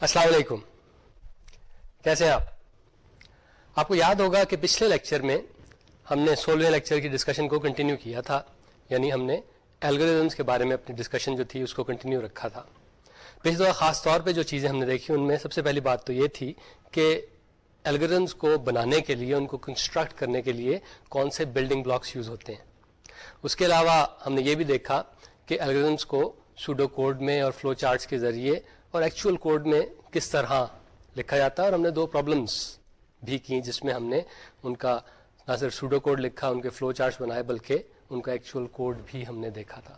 السلام علیکم۔ کیسے ہیں آپ؟ آپ کو یاد ہوگا کہ پچھلے لیکچر میں ہم نے سولہویں لیکچر کی ڈسکشن کو کنٹینیو کیا تھا یعنی ہم نے الگوریزمس کے بارے میں اپنی ڈسکشن جو تھی اس کو کنٹینیو رکھا تھا۔ پچھلے دفعہ خاص طور پہ جو چیزیں ہم نے دیکھی، ان میں سب سے پہلی بات تو یہ تھی کہ الگوریزمس کو بنانے کے لیے، ان کو کنسٹرکٹ کرنے کے لیے کون سے بلڈنگ بلاکس یوز ہوتے ہیں۔ اس کے علاوہ ہم نے یہ بھی دیکھا کہ الگوریزمس کو سوڈو کوڈ میں اور فلو چارٹس کے ذریعے اور ایکچوئل کوڈ میں کس طرح لکھا جاتا ہے اور ہم نے دو پرابلمس بھی کی جس میں ہم نے ان کا نہ صرف سوڈو کوڈ لکھا، ان کے فلو چارٹس بنائے، بلکہ ان کا ایکچوئل کوڈ بھی ہم نے دیکھا تھا۔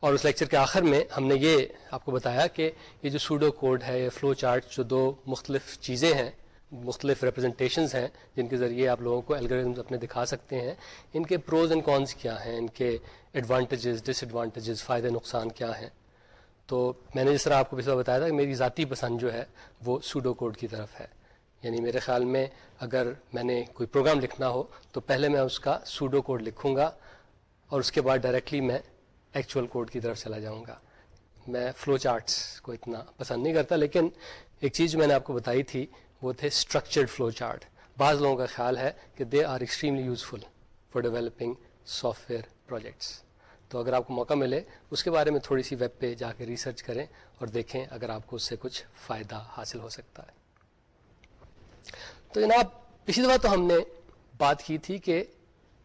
اور اس لیکچر کے آخر میں ہم نے یہ آپ کو بتایا کہ یہ جو سوڈو کوڈ ہے، یہ فلو چارٹ جو دو مختلف چیزیں ہیں، مختلف ریپرزنٹیشنز ہیں، جن کے ذریعے آپ لوگوں کو الگوریزمز اپنے دکھا سکتے ہیں، ان کے پروز اینڈ کونس کیا ہیں؟ ان کے ایڈوانٹیجز ڈس ایڈوانٹیجز فائدے، نقصان کیا ہیں؟ تو میں نے جس طرح آپ کو پچھلے بتایا تھا کہ میری ذاتی پسند جو ہے وہ سوڈو کوڈ کی طرف ہے۔ یعنی میرے خیال میں اگر میں نے کوئی پروگرام لکھنا ہو تو پہلے میں اس کا سوڈو کوڈ لکھوں گا اور اس کے بعد ڈائریکٹلی میں ایکچوئل کوڈ کی طرف چلا جاؤں گا۔ میں فلو چارٹس کو اتنا پسند نہیں کرتا، لیکن ایک چیز جو میں نے آپ کو بتائی تھی وہ تھے اسٹرکچرڈ فلو چارٹ بعض لوگوں کا خیال ہے کہ they are extremely useful for developing software projects تو اگر آپ کو موقع ملے، اس کے بارے میں تھوڑی سی ویب پہ جا کے ریسرچ کریں اور دیکھیں اگر آپ کو اس سے کچھ فائدہ حاصل ہو سکتا ہے۔ تو جناب، پچھلی دفعہ تو ہم نے بات کی تھی کہ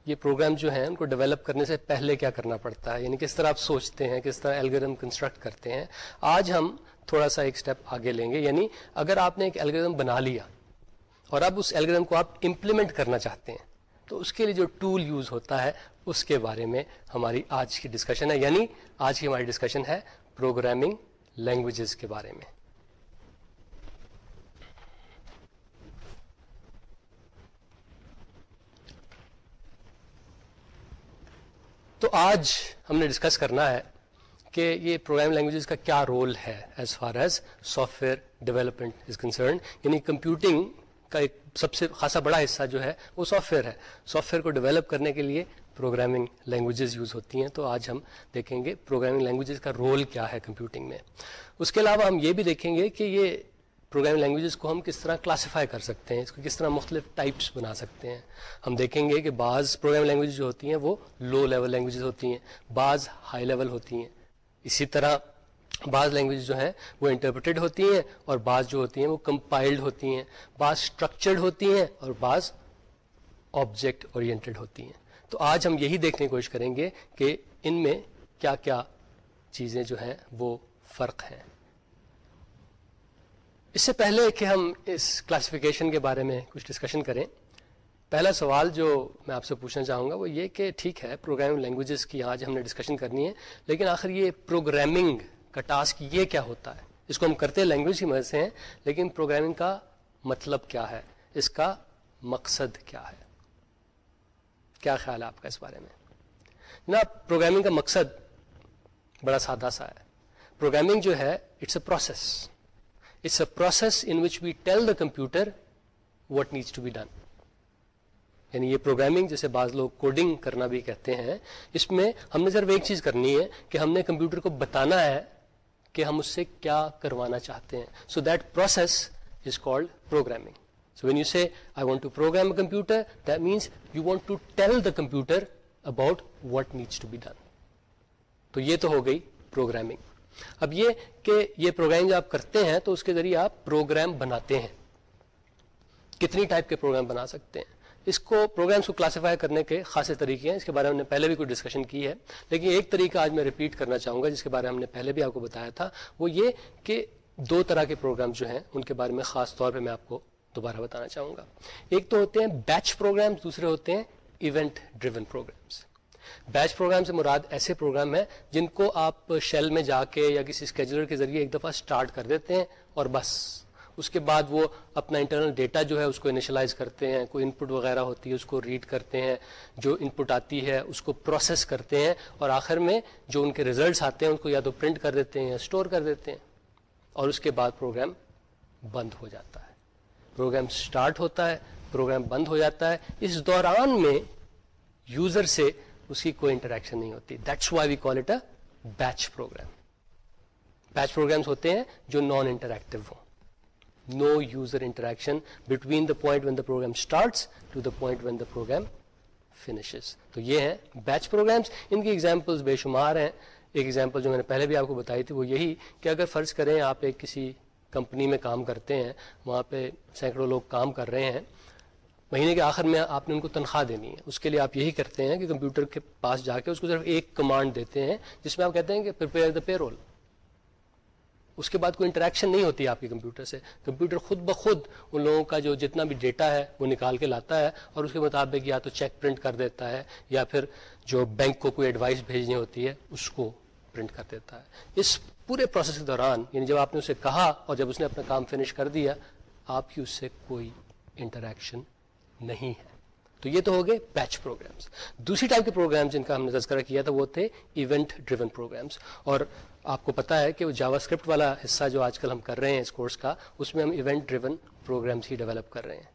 یہ پروگرام جو ہیں، ان کو ڈیولپ کرنے سے پہلے کیا کرنا پڑتا ہے؟ یعنی کس طرح آپ سوچتے ہیں، کس طرح الگورم کنسٹرکٹ کرتے ہیں؟ آج ہم تھوڑا سا ایک اسٹیپ آگے لیں گے۔ یعنی اگر آپ نے ایک الگورم بنا لیا اور اب اس الگورم کو آپ امپلیمنٹ کرنا چاہتے ہیں تو اس کے لیے جو ٹول یوز ہوتا ہے، اس کے بارے میں ہماری آج کی ڈسکشن ہے۔ یعنی آج کی ہماری ڈسکشن ہے پروگرامنگ لینگویجز کے بارے میں۔ تو آج ہم نے ڈسکس کرنا ہے کہ یہ پروگرام لینگویجز کا کیا رول ہے as far as software development is concern یعنی کمپیوٹنگ کا ایک سب سے خاصا بڑا حصہ جو ہے وہ سافٹ ویئر ہے۔ سافٹ ویئر کو ڈیولپ کرنے کے لیے پروگرامنگ لینگویجز یوز ہوتی ہیں۔ تو آج ہم دیکھیں گے پروگرامنگ لینگویجز کا رول کیا ہے کمپیوٹنگ میں۔ اس کے علاوہ ہم یہ بھی دیکھیں گے کہ یہ پروگرامنگ لینگویجز کو ہم کس طرح کلاسیفائی کر سکتے ہیں، اس کو کس طرح مختلف ٹائپس بنا سکتے ہیں۔ ہم دیکھیں گے کہ بعض پروگرام لینگویج جو ہوتی ہیں وہ لو لیول لینگویجز ہوتی ہیں، بعض ہائی لیول ہوتی ہیں۔ اسی طرح بعض لینگویج جو ہیں وہ انٹرپریٹڈ ہوتی ہیں اور بعض جو ہوتی ہیں وہ کمپائلڈ ہوتی ہیں۔ بعض اسٹرکچرڈ ہوتی ہیں اور بعض آبجیکٹ اورینٹیڈ ہوتی ہیں۔ تو آج ہم یہی دیکھنے کی کوشش کریں گے کہ ان میں کیا کیا چیزیں جو ہیں وہ فرق ہیں۔ اس سے پہلے کہ ہم اس کلاسیفیکیشن کے بارے میں کچھ ڈسکشن کریں، پہلا سوال جو میں آپ سے پوچھنا چاہوں گا وہ یہ کہ ٹھیک ہے پروگرامنگ لینگویجز کی آج ہم نے ڈسکشن کرنی ہے، لیکن آخر یہ پروگرامنگ کا ٹاسک یہ کیا ہوتا ہے؟ اس کو ہم کرتے لینگویج کی مدد سے ہیں، لیکن پروگرامنگ کا مطلب کیا ہے؟ اس کا مقصد کیا ہے؟ کیا خیال ہے آپ کا اس بارے میں؟ جناب پروگرامنگ کا مقصد بڑا سادہ سا ہے۔ پروگرامنگ جو ہے it's a process it's a process in which we tell the computer what needs to be done یعنی یہ پروگرامنگ جیسے بعض لوگ کوڈنگ کرنا بھی کہتے ہیں، اس میں ہم نے صرف ایک چیز کرنی ہے کہ ہم نے کمپیوٹر کو بتانا ہے کہ ہم اس سے کیا کروانا چاہتے ہیں۔ So that process is called programming so when you see I want to program computer that means you want to tell the computer about what needs to be done تو یہ تو ہو گئی پروگرامنگ اب یہ کہ یہ پروگرام جو آپ کرتے ہیں تو اس کے ذریعے آپ پروگرام بناتے ہیں۔ کتنی ٹائپ کے پروگرام بنا سکتے ہیں؟ اس کو پروگرامس کو کلاسیفائی کرنے کے خاصے طریقے ہیں۔ اس کے بارے میں ہم نے پہلے بھی کوئی ڈسکشن کی ہے۔ لیکن ایک طریقہ آج میں ریپیٹ کرنا چاہوں گا، جس کے بارے میں ہم نے پہلے بھی آپ کو بتایا تھا، وہ یہ کہ دو طرح کے پروگرام جو ہیں، ان کے بارے میں خاص طور پہ میں آپ کو دوبارہ بتانا چاہوں گا۔ ایک تو ہوتے ہیں بیچ پروگرامس دوسرے ہوتے ہیں event driven programs batch program سے مراد ایسے پروگرام ہیں جن کو آپ شیل میں جا کے یا کسی اسکیجولر کے ذریعے ایک دفعہ اسٹارٹ کر دیتے ہیں اور بس۔ اس کے بعد وہ اپنا انٹرنل ڈیٹا جو ہے اس کو انیشلائز کرتے ہیں، کوئی ان پٹ وغیرہ ہوتی ہے، اس کو ریڈ کرتے ہیں، جو ان پٹ آتی ہے اس کو پروسیس کرتے ہیں اور آخر میں جو ان کے ریزلٹس آتے ہیں ان کو یا تو پرنٹ کر دیتے ہیں یا اسٹور کر دیتے ہیں اور اس کے بعد پروگرام بند ہو جاتا ہے۔ پروگرام اسٹارٹ ہوتا ہے پروگرام بند ہو جاتا ہے۔ اس دوران میں یوزر سے اس کی کوئی انٹریکشن نہیں ہوتی۔ That's why we call it a batch program batch programs ہوتے ہیں جو نان انٹریکٹو ہوں۔ No user interaction between the point when the program starts to the point when the program finishes تو یہ ہیں بیچ پروگرامس ان کی ایگزامپلس بے شمار ہیں. ایک ایگزامپل جو میں نے پہلے بھی آپ کو بتائی تھی وہ یہی کہ اگر فرض کریں آپ ایک کسی کمپنی میں کام کرتے ہیں، وہاں پہ سینکڑوں لوگ کام کر رہے ہیں، مہینے کے آخر میں آپ نے ان کو تنخواہ دینی ہے۔ اس کے لیے آپ یہی کرتے ہیں کہ کمپیوٹر کے پاس جا کے اس کو صرف ایک کمانڈ دیتے ہیں، جس میں آپ کہتے ہیں کہ پریپیئر دا پے رول اس کے بعد کوئی انٹریکشن نہیں ہوتی آپ کے کمپیوٹر سے۔ کمپیوٹر خود بخود ان لوگوں کا جو جتنا بھی ڈیٹا ہے وہ نکال کے لاتا ہے اور اس کے مطابق یا تو چیک پرنٹ کر دیتا ہے یا پھر جو بینک کو کوئی ایڈوائس بھیجنی ہوتی ہے اس کو پرنٹ کر دیتا ہے۔ اس پورے پروسیس کے دوران یعنی جب آپ نے اسے کہا اور جب اس نے اپنا کام فنش کر دیا، آپ کی اس سے کوئی انٹریکشن نہیں ہے۔ تو یہ تو ہو گئے بیچ پروگرامس دوسری ٹائپ کے پروگرامس جن کا ہم نے تذکرہ کیا تھا وہ تھے ایونٹ ڈریون پروگرامس اور آپ کو پتا ہے کہ وہ جاوا اسکرپٹ والا حصہ جو آج کل ہم کر رہے ہیں اس کورس کا، اس میں ہم ایونٹ ڈریون پروگرامس ہی ڈیولپ کر رہے ہیں۔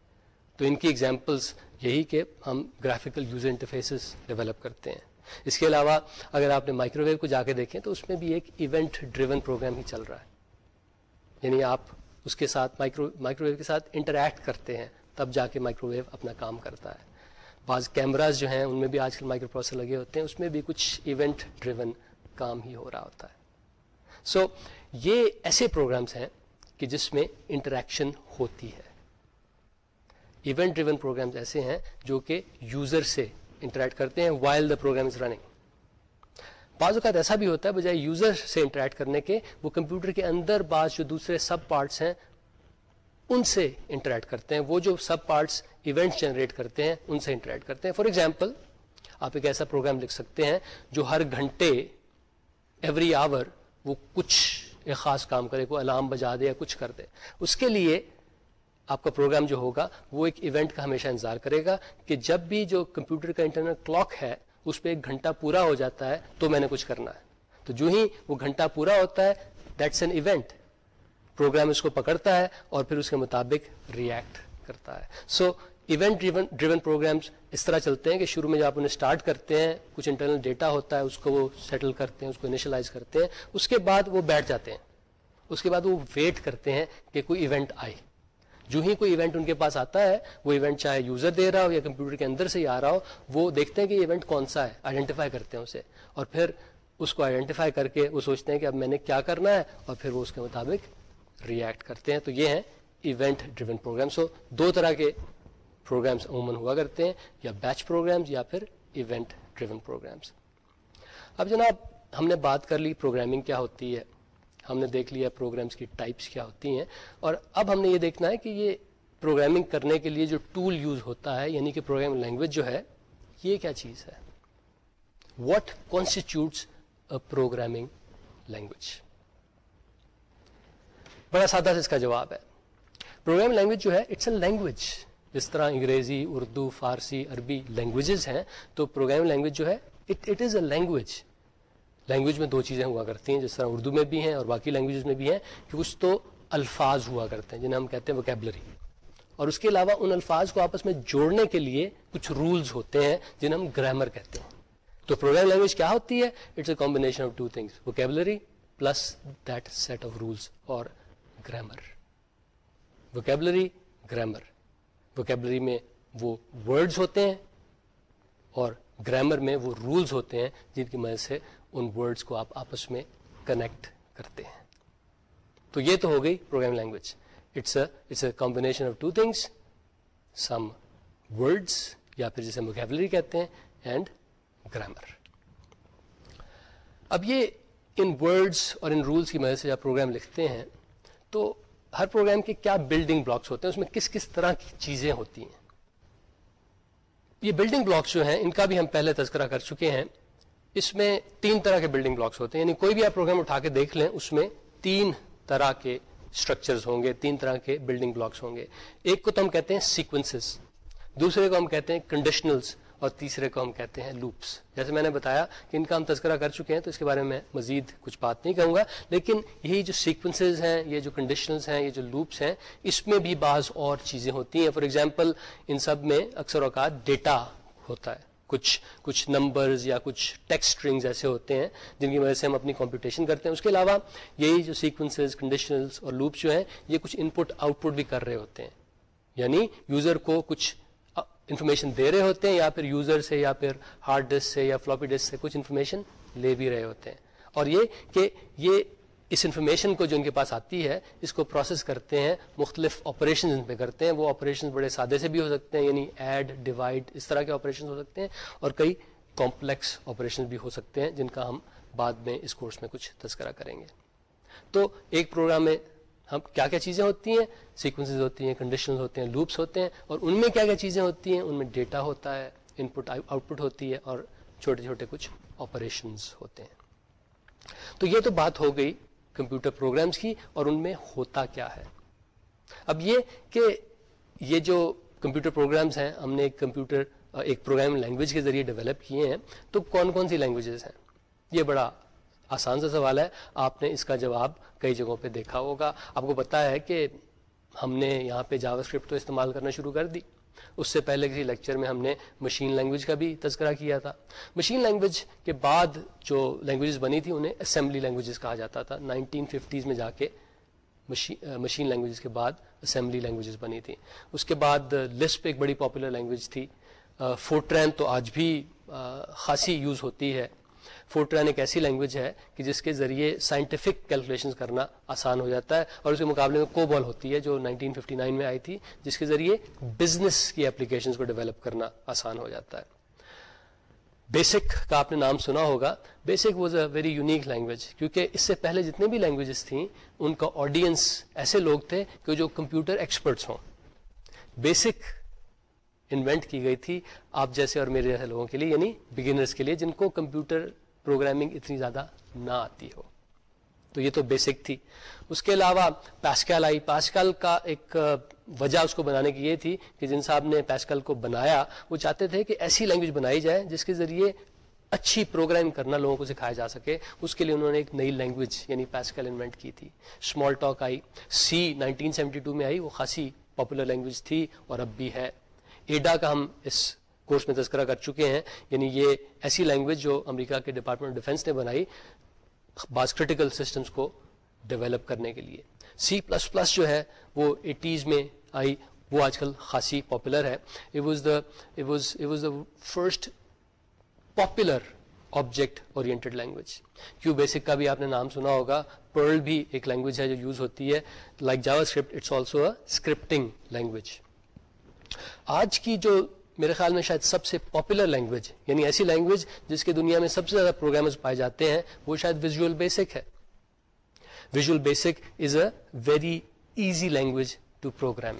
تو ان کی ایگزامپلس یہی کہ ہم گرافیکل یوزر انٹرفیسز ڈیولپ کرتے ہیں۔ اس کے علاوہ اگر آپ نے مائکرو ویو کو جا کے دیکھیں تو اس میں بھی ایک ایونٹ ڈریون پروگرام ہی چل رہا ہے۔ یعنی آپ اس کے ساتھ مائکرو مائکرو ویو کے ساتھ انٹریکٹ کرتے ہیں، تب جا کے مائکرو ویو اپنا کام کرتا ہے۔ بعض کیمراز جو ہیں، ان میں بھی آج کل مائکرو پروسیسر لگے ہوتے ہیں، اس میں بھی کچھ ایونٹ ڈریون کام ہی ہو رہا ہوتا ہے۔ سو so, یہ ایسے پروگرامس ہیں کہ جس میں انٹریکشن ہوتی ہے۔ ایونٹ ڈریون پروگرامس ایسے ہیں جو کہ یوزر سے انٹریکٹ کرتے ہیں while the program is running بعض اوقات ایسا بھی ہوتا ہے بجائے یوزر سے انٹریکٹ کرنے کے وہ کمپیوٹر کے اندر بعض جو دوسرے سب پارٹس ہیں ان سے انٹریکٹ کرتے ہیں۔ وہ جو سب پارٹس ایونٹ جنریٹ کرتے ہیں ان سے انٹریکٹ کرتے ہیں۔ فار ایگزامپل آپ ایک ایسا پروگرام لکھ سکتے ہیں جو ہر گھنٹے ایوری آور وہ کچھ ایک خاص کام کرے، کوئی الارم بجا دے یا کچھ کر دے۔ اس کے لیے آپ کا پروگرام جو ہوگا، وہ ایک ایونٹ کا ہمیشہ انتظار کرے گا کہ جب بھی جو کمپیوٹر کا انٹرنل کلاک ہے، اس پہ ایک گھنٹہ پورا ہو جاتا ہے تو میں نے کچھ کرنا ہے۔ تو جو ہی وہ گھنٹہ پورا ہوتا ہے، دیٹس این ایونٹ۔ پروگرام اس کو پکڑتا ہے اور پھر اس کے مطابق ریئیکٹ کرتا ہے۔ سو ایونٹ ڈریون پروگرامس اس طرح چلتے ہیں کہ شروع میں جب آپ انہیں اسٹارٹ کرتے ہیں، کچھ انٹرنل ڈیٹا ہوتا ہے، اس کو وہ سیٹل کرتے ہیں، اس کو انیشلائز کرتے ہیں، اس کے بعد وہ بیٹھ جاتے ہیں۔ اس کے بعد وہ ویٹ کرتے ہیں کہ کوئی ایونٹ آئے۔ جو ہی کوئی ایونٹ ان کے پاس آتا ہے، وہ ایونٹ چاہے یوزر دے رہا ہو یا کمپیوٹر کے اندر سے ہی آ رہا ہو، وہ دیکھتے ہیں کہ یہ ایونٹ کون سا ہے آئیڈینٹیفائی کرتے ہیں اسے۔ اور پھر اس کو آئیڈینٹیفائی کر کے وہ سوچتے ہیں کہ اب میں نے کیا کرنا ہے، اور پھر وہ اس کے مطابق ریئیکٹ کرتے ہیں۔ تو یہ ہیں ایونٹ ڈریون پروگرام سو دو طرح کے پروگرامس عموماً ہوا کرتے ہیں یا بیچ پروگرامس یا پھر ایونٹ ڈریون پروگرامس اب جناب، ہم نے بات کر لی پروگرامنگ کیا ہوتی ہے، ہم نے دیکھ لیا پروگرامس کی ٹائپس کیا ہوتی ہیں، اور اب ہم نے یہ دیکھنا ہے کہ یہ پروگرامنگ کرنے کے لیے جو ٹول یوز ہوتا ہے یعنی کہ پروگرام لینگویج جو ہے، یہ کیا چیز ہے؟ واٹ کانسٹیٹیوٹس پروگرامنگ لینگویج بڑا سادہ سے اس کا جواب ہے۔ پروگرام لینگویج جو ہے اٹس اے لینگویج جس طرح انگریزی، اردو، فارسی، عربی لینگویجز ہیں، تو پروگرام لینگویج جو ہے it is a language language میں دو چیزیں ہوا کرتی ہیں، جس طرح اردو میں بھی ہیں اور باقی لینگویجز میں بھی ہیں، کہ کچھ تو الفاظ ہوا کرتے ہیں، جنہیں ہم کہتے ہیں وکیبلری اور اس کے علاوہ ان الفاظ کو آپس میں جوڑنے کے لیے کچھ رولز ہوتے ہیں، جنہیں ہم گرامر کہتے ہیں. تو پروگرام لینگویج کیا ہوتی ہے؟ It's a combination of two things vocabulary plus that set of rules اور گرامر وکیبلری گرامر وکیبلری میں وہ ورڈز ہوتے ہیں اور گرامر میں وہ رولز ہوتے ہیں جن کی مدد سے ان ورڈس کو آپ آپس میں کنیکٹ کرتے ہیں۔ تو یہ تو ہو گئی program language it's it's a combination of two things some words یا پھر جسے مکیبلری کہتے ہیں اینڈ گرامر اب یہ ان ورڈس اور ان رولس کی مدد سے جب پروگرام لکھتے ہیں تو ہر پروگرام کے کیا بلڈنگ بلاکس ہوتے ہیں، اس میں کس کس طرح کی چیزیں ہوتی ہیں؟ یہ بلڈنگ بلاکس جو ہیں، ان کا بھی ہم پہلے تذکرہ کر چکے ہیں۔ اس میں تین طرح کے بلڈنگ بلاکس ہوتے ہیں یعنی کوئی بھی آپ پروگرام اٹھا کے دیکھ لیں، اس میں تین طرح کے اسٹرکچرز ہوں گے، تین طرح کے بلڈنگ بلاکس ہوں گے۔ ایک کو تو ہم کہتے ہیں سیکوینسز دوسرے کو ہم کہتے ہیں کنڈیشنلس اور تیسرے کو ہم کہتے ہیں لوپس جیسے میں نے بتایا کہ ان کا ہم تذکرہ کر چکے ہیں، تو اس کے بارے میں مزید کچھ بات نہیں کروں گا۔ لیکن یہی جو سیکوینسز ہیں، یہ جو کنڈیشنلز ہیں، یہ جو لوپس ہیں، اس میں بھی بعض اور چیزیں ہوتی ہیں۔ فار ایگزامپل ان سب میں اکثر اوقات ڈیٹا ہوتا ہے۔ کچھ کچھ نمبرز یا کچھ ٹیکسٹ اسٹرنگز ایسے ہوتے ہیں جن کی وجہ سے ہم اپنی کمپٹیشن کرتے ہیں۔ اس کے علاوہ یہی جو سیکوینسز کنڈیشنلز اور لوپس جو ہیں، یہ کچھ ان پٹ آؤٹ پٹ بھی کر رہے ہوتے ہیں۔ یعنی یوزر کو کچھ انفارمیشن دے رہے ہوتے ہیں یا پھر یوزر سے یا پھر ہارڈ ڈسک سے یا فلوپی ڈسک سے کچھ انفارمیشن لے بھی رہے ہوتے ہیں۔ اور یہ کہ یہ اس انفارمیشن کو جو ان کے پاس آتی ہے، اس کو پروسیس کرتے ہیں، مختلف آپریشن ان پہ کرتے ہیں۔ وہ آپریشن بڑے سادے سے بھی ہو سکتے ہیں یعنی ایڈ، ڈیوائڈ، اس طرح کے آپریشن ہو سکتے ہیں۔ اور کئی کمپلیکس آپریشن بھی ہو سکتے ہیں جن کا ہم بعد میں اس کورس میں کچھ تذکرہ کریں گے۔ تو ایک پروگرام میں ہم کیا کیا چیزیں ہوتی ہیں؟ سیکوینسز ہوتی ہیں کنڈیشن ہوتے ہیں لوپس ہوتے ہیں، اور ان میں کیا کیا چیزیں ہوتی ہیں؟ ان میں ڈیٹا ہوتا ہے ان پٹ آؤٹ پٹ ہوتی ہے، اور چھوٹے چھوٹے کچھ آپریشنز ہوتے ہیں۔ تو یہ تو بات ہو گئی کمپیوٹر پروگرامز کی، اور ان میں ہوتا کیا ہے؟ اب یہ کہ یہ جو کمپیوٹر پروگرامز ہیں، ہم نے ایک کمپیوٹر ایک پروگرام لینگویج کے ذریعے ڈیولپ کیے ہیں، تو کون کون سی لینگویجز ہیں؟ یہ بڑا آسان سا سوال ہے۔ آپ نے اس کا جواب کئی جگہوں پہ دیکھا ہوگا۔ آپ کو پتا ہے کہ ہم نے یہاں پہ جاوا اسکرپٹ تو استعمال کرنا شروع کر دی۔ اس سے پہلے کسی لیکچر میں ہم نے مشین لینگویج کا بھی تذکرہ کیا تھا۔ مشین لینگویج کے بعد جو لینگویجز بنی تھی انہیں اسمبلی لینگویجز کہا جاتا تھا۔ نائنٹین ففٹیز میں جا کے مشین لینگویجز کے بعد اسمبلی لینگویجز بنی تھی۔ اس کے بعد لسپ ایک بڑی پاپولر لینگویج تھی۔ فورٹرین تو آج بھی خاصی یوز ہوتی ہے۔ فورٹرین ایک ایسی لینگویج ہے کہ جس کے ذریعے سائنٹیفک کیلکولیشن کرنا آسان ہو جاتا ہے اور اس کے مقابلے میں کوبال ہوتی ہے جو 1959 میں آئی تھی، جس کے ذریعے بزنس کی اپلیکیشن کو ڈیولپ کرنا آسان ہو جاتا ہے۔ بیسک کا آپ نے نام سنا ہوگا۔ BASIC was a very unique language کیونکہ اس سے پہلے جتنے بھی لینگویجز تھیں، ان کا آڈینس ایسے لوگ تھے کہ جو کمپیوٹر ایکسپرٹس ہوں۔ بیسک انوینٹ کی گئی تھی آپ جیسے اور میرے جیسے لوگوں کے لیے یعنی بگنرس کے لیے، جن کو کمپیوٹر پروگرامنگ اتنی زیادہ نہ آتی ہو۔ تو یہ تو بیسک تھی۔ اس کے علاوہ پیسکل آئی۔ پیسکل کا ایک وجہ اس کو بنانے کی یہ تھی کہ جن صاحب نے پیسکل کو بنایا، وہ چاہتے تھے کہ ایسی لینگویج بنائی جائے جس کے ذریعے اچھی پروگرام کرنا لوگوں کو سکھایا جا سکے۔ اس کے لیے انہوں نے ایک نئی لینگویج یعنی پیسکل انوینٹ کی تھی۔ اسمال ٹاک آئی۔ سی نائنٹین سیونٹی ٹو میں آئی۔ وہ خاصی پاپولر لینگویج تھی اور اب بھی ہے۔ ایڈا کا ہم اس کورس میں تذکرہ کر چکے ہیں۔ یعنی یہ ایسی لینگویج جو امریکہ کے ڈپارٹمنٹ آف ڈیفینس نے بنائی بعض کریٹیکل سسٹمز کو ڈیولپ کرنے کے لیے۔ سی پلس پلس جو ہے وہ ایٹیز میں آئی۔ وہ آج کل خاصی پاپولر ہے۔ It was the was was the first popular object oriented language QBasic کا بھی آپ نے نام سنا ہوگا۔ پرل بھی ایک لینگویج ہے جو یوز ہوتی ہے۔ Like JavaScript it's also a scripting language آج کی جو میرے خیال میں شاید سب سے پاپولر لینگویج یعنی ایسی لینگویج جس کی دنیا میں سب سے زیادہ پروگرامز پائے جاتے ہیں، وہ شاید ویژول بیسک ہے۔ Visual Basic is a very easy language to program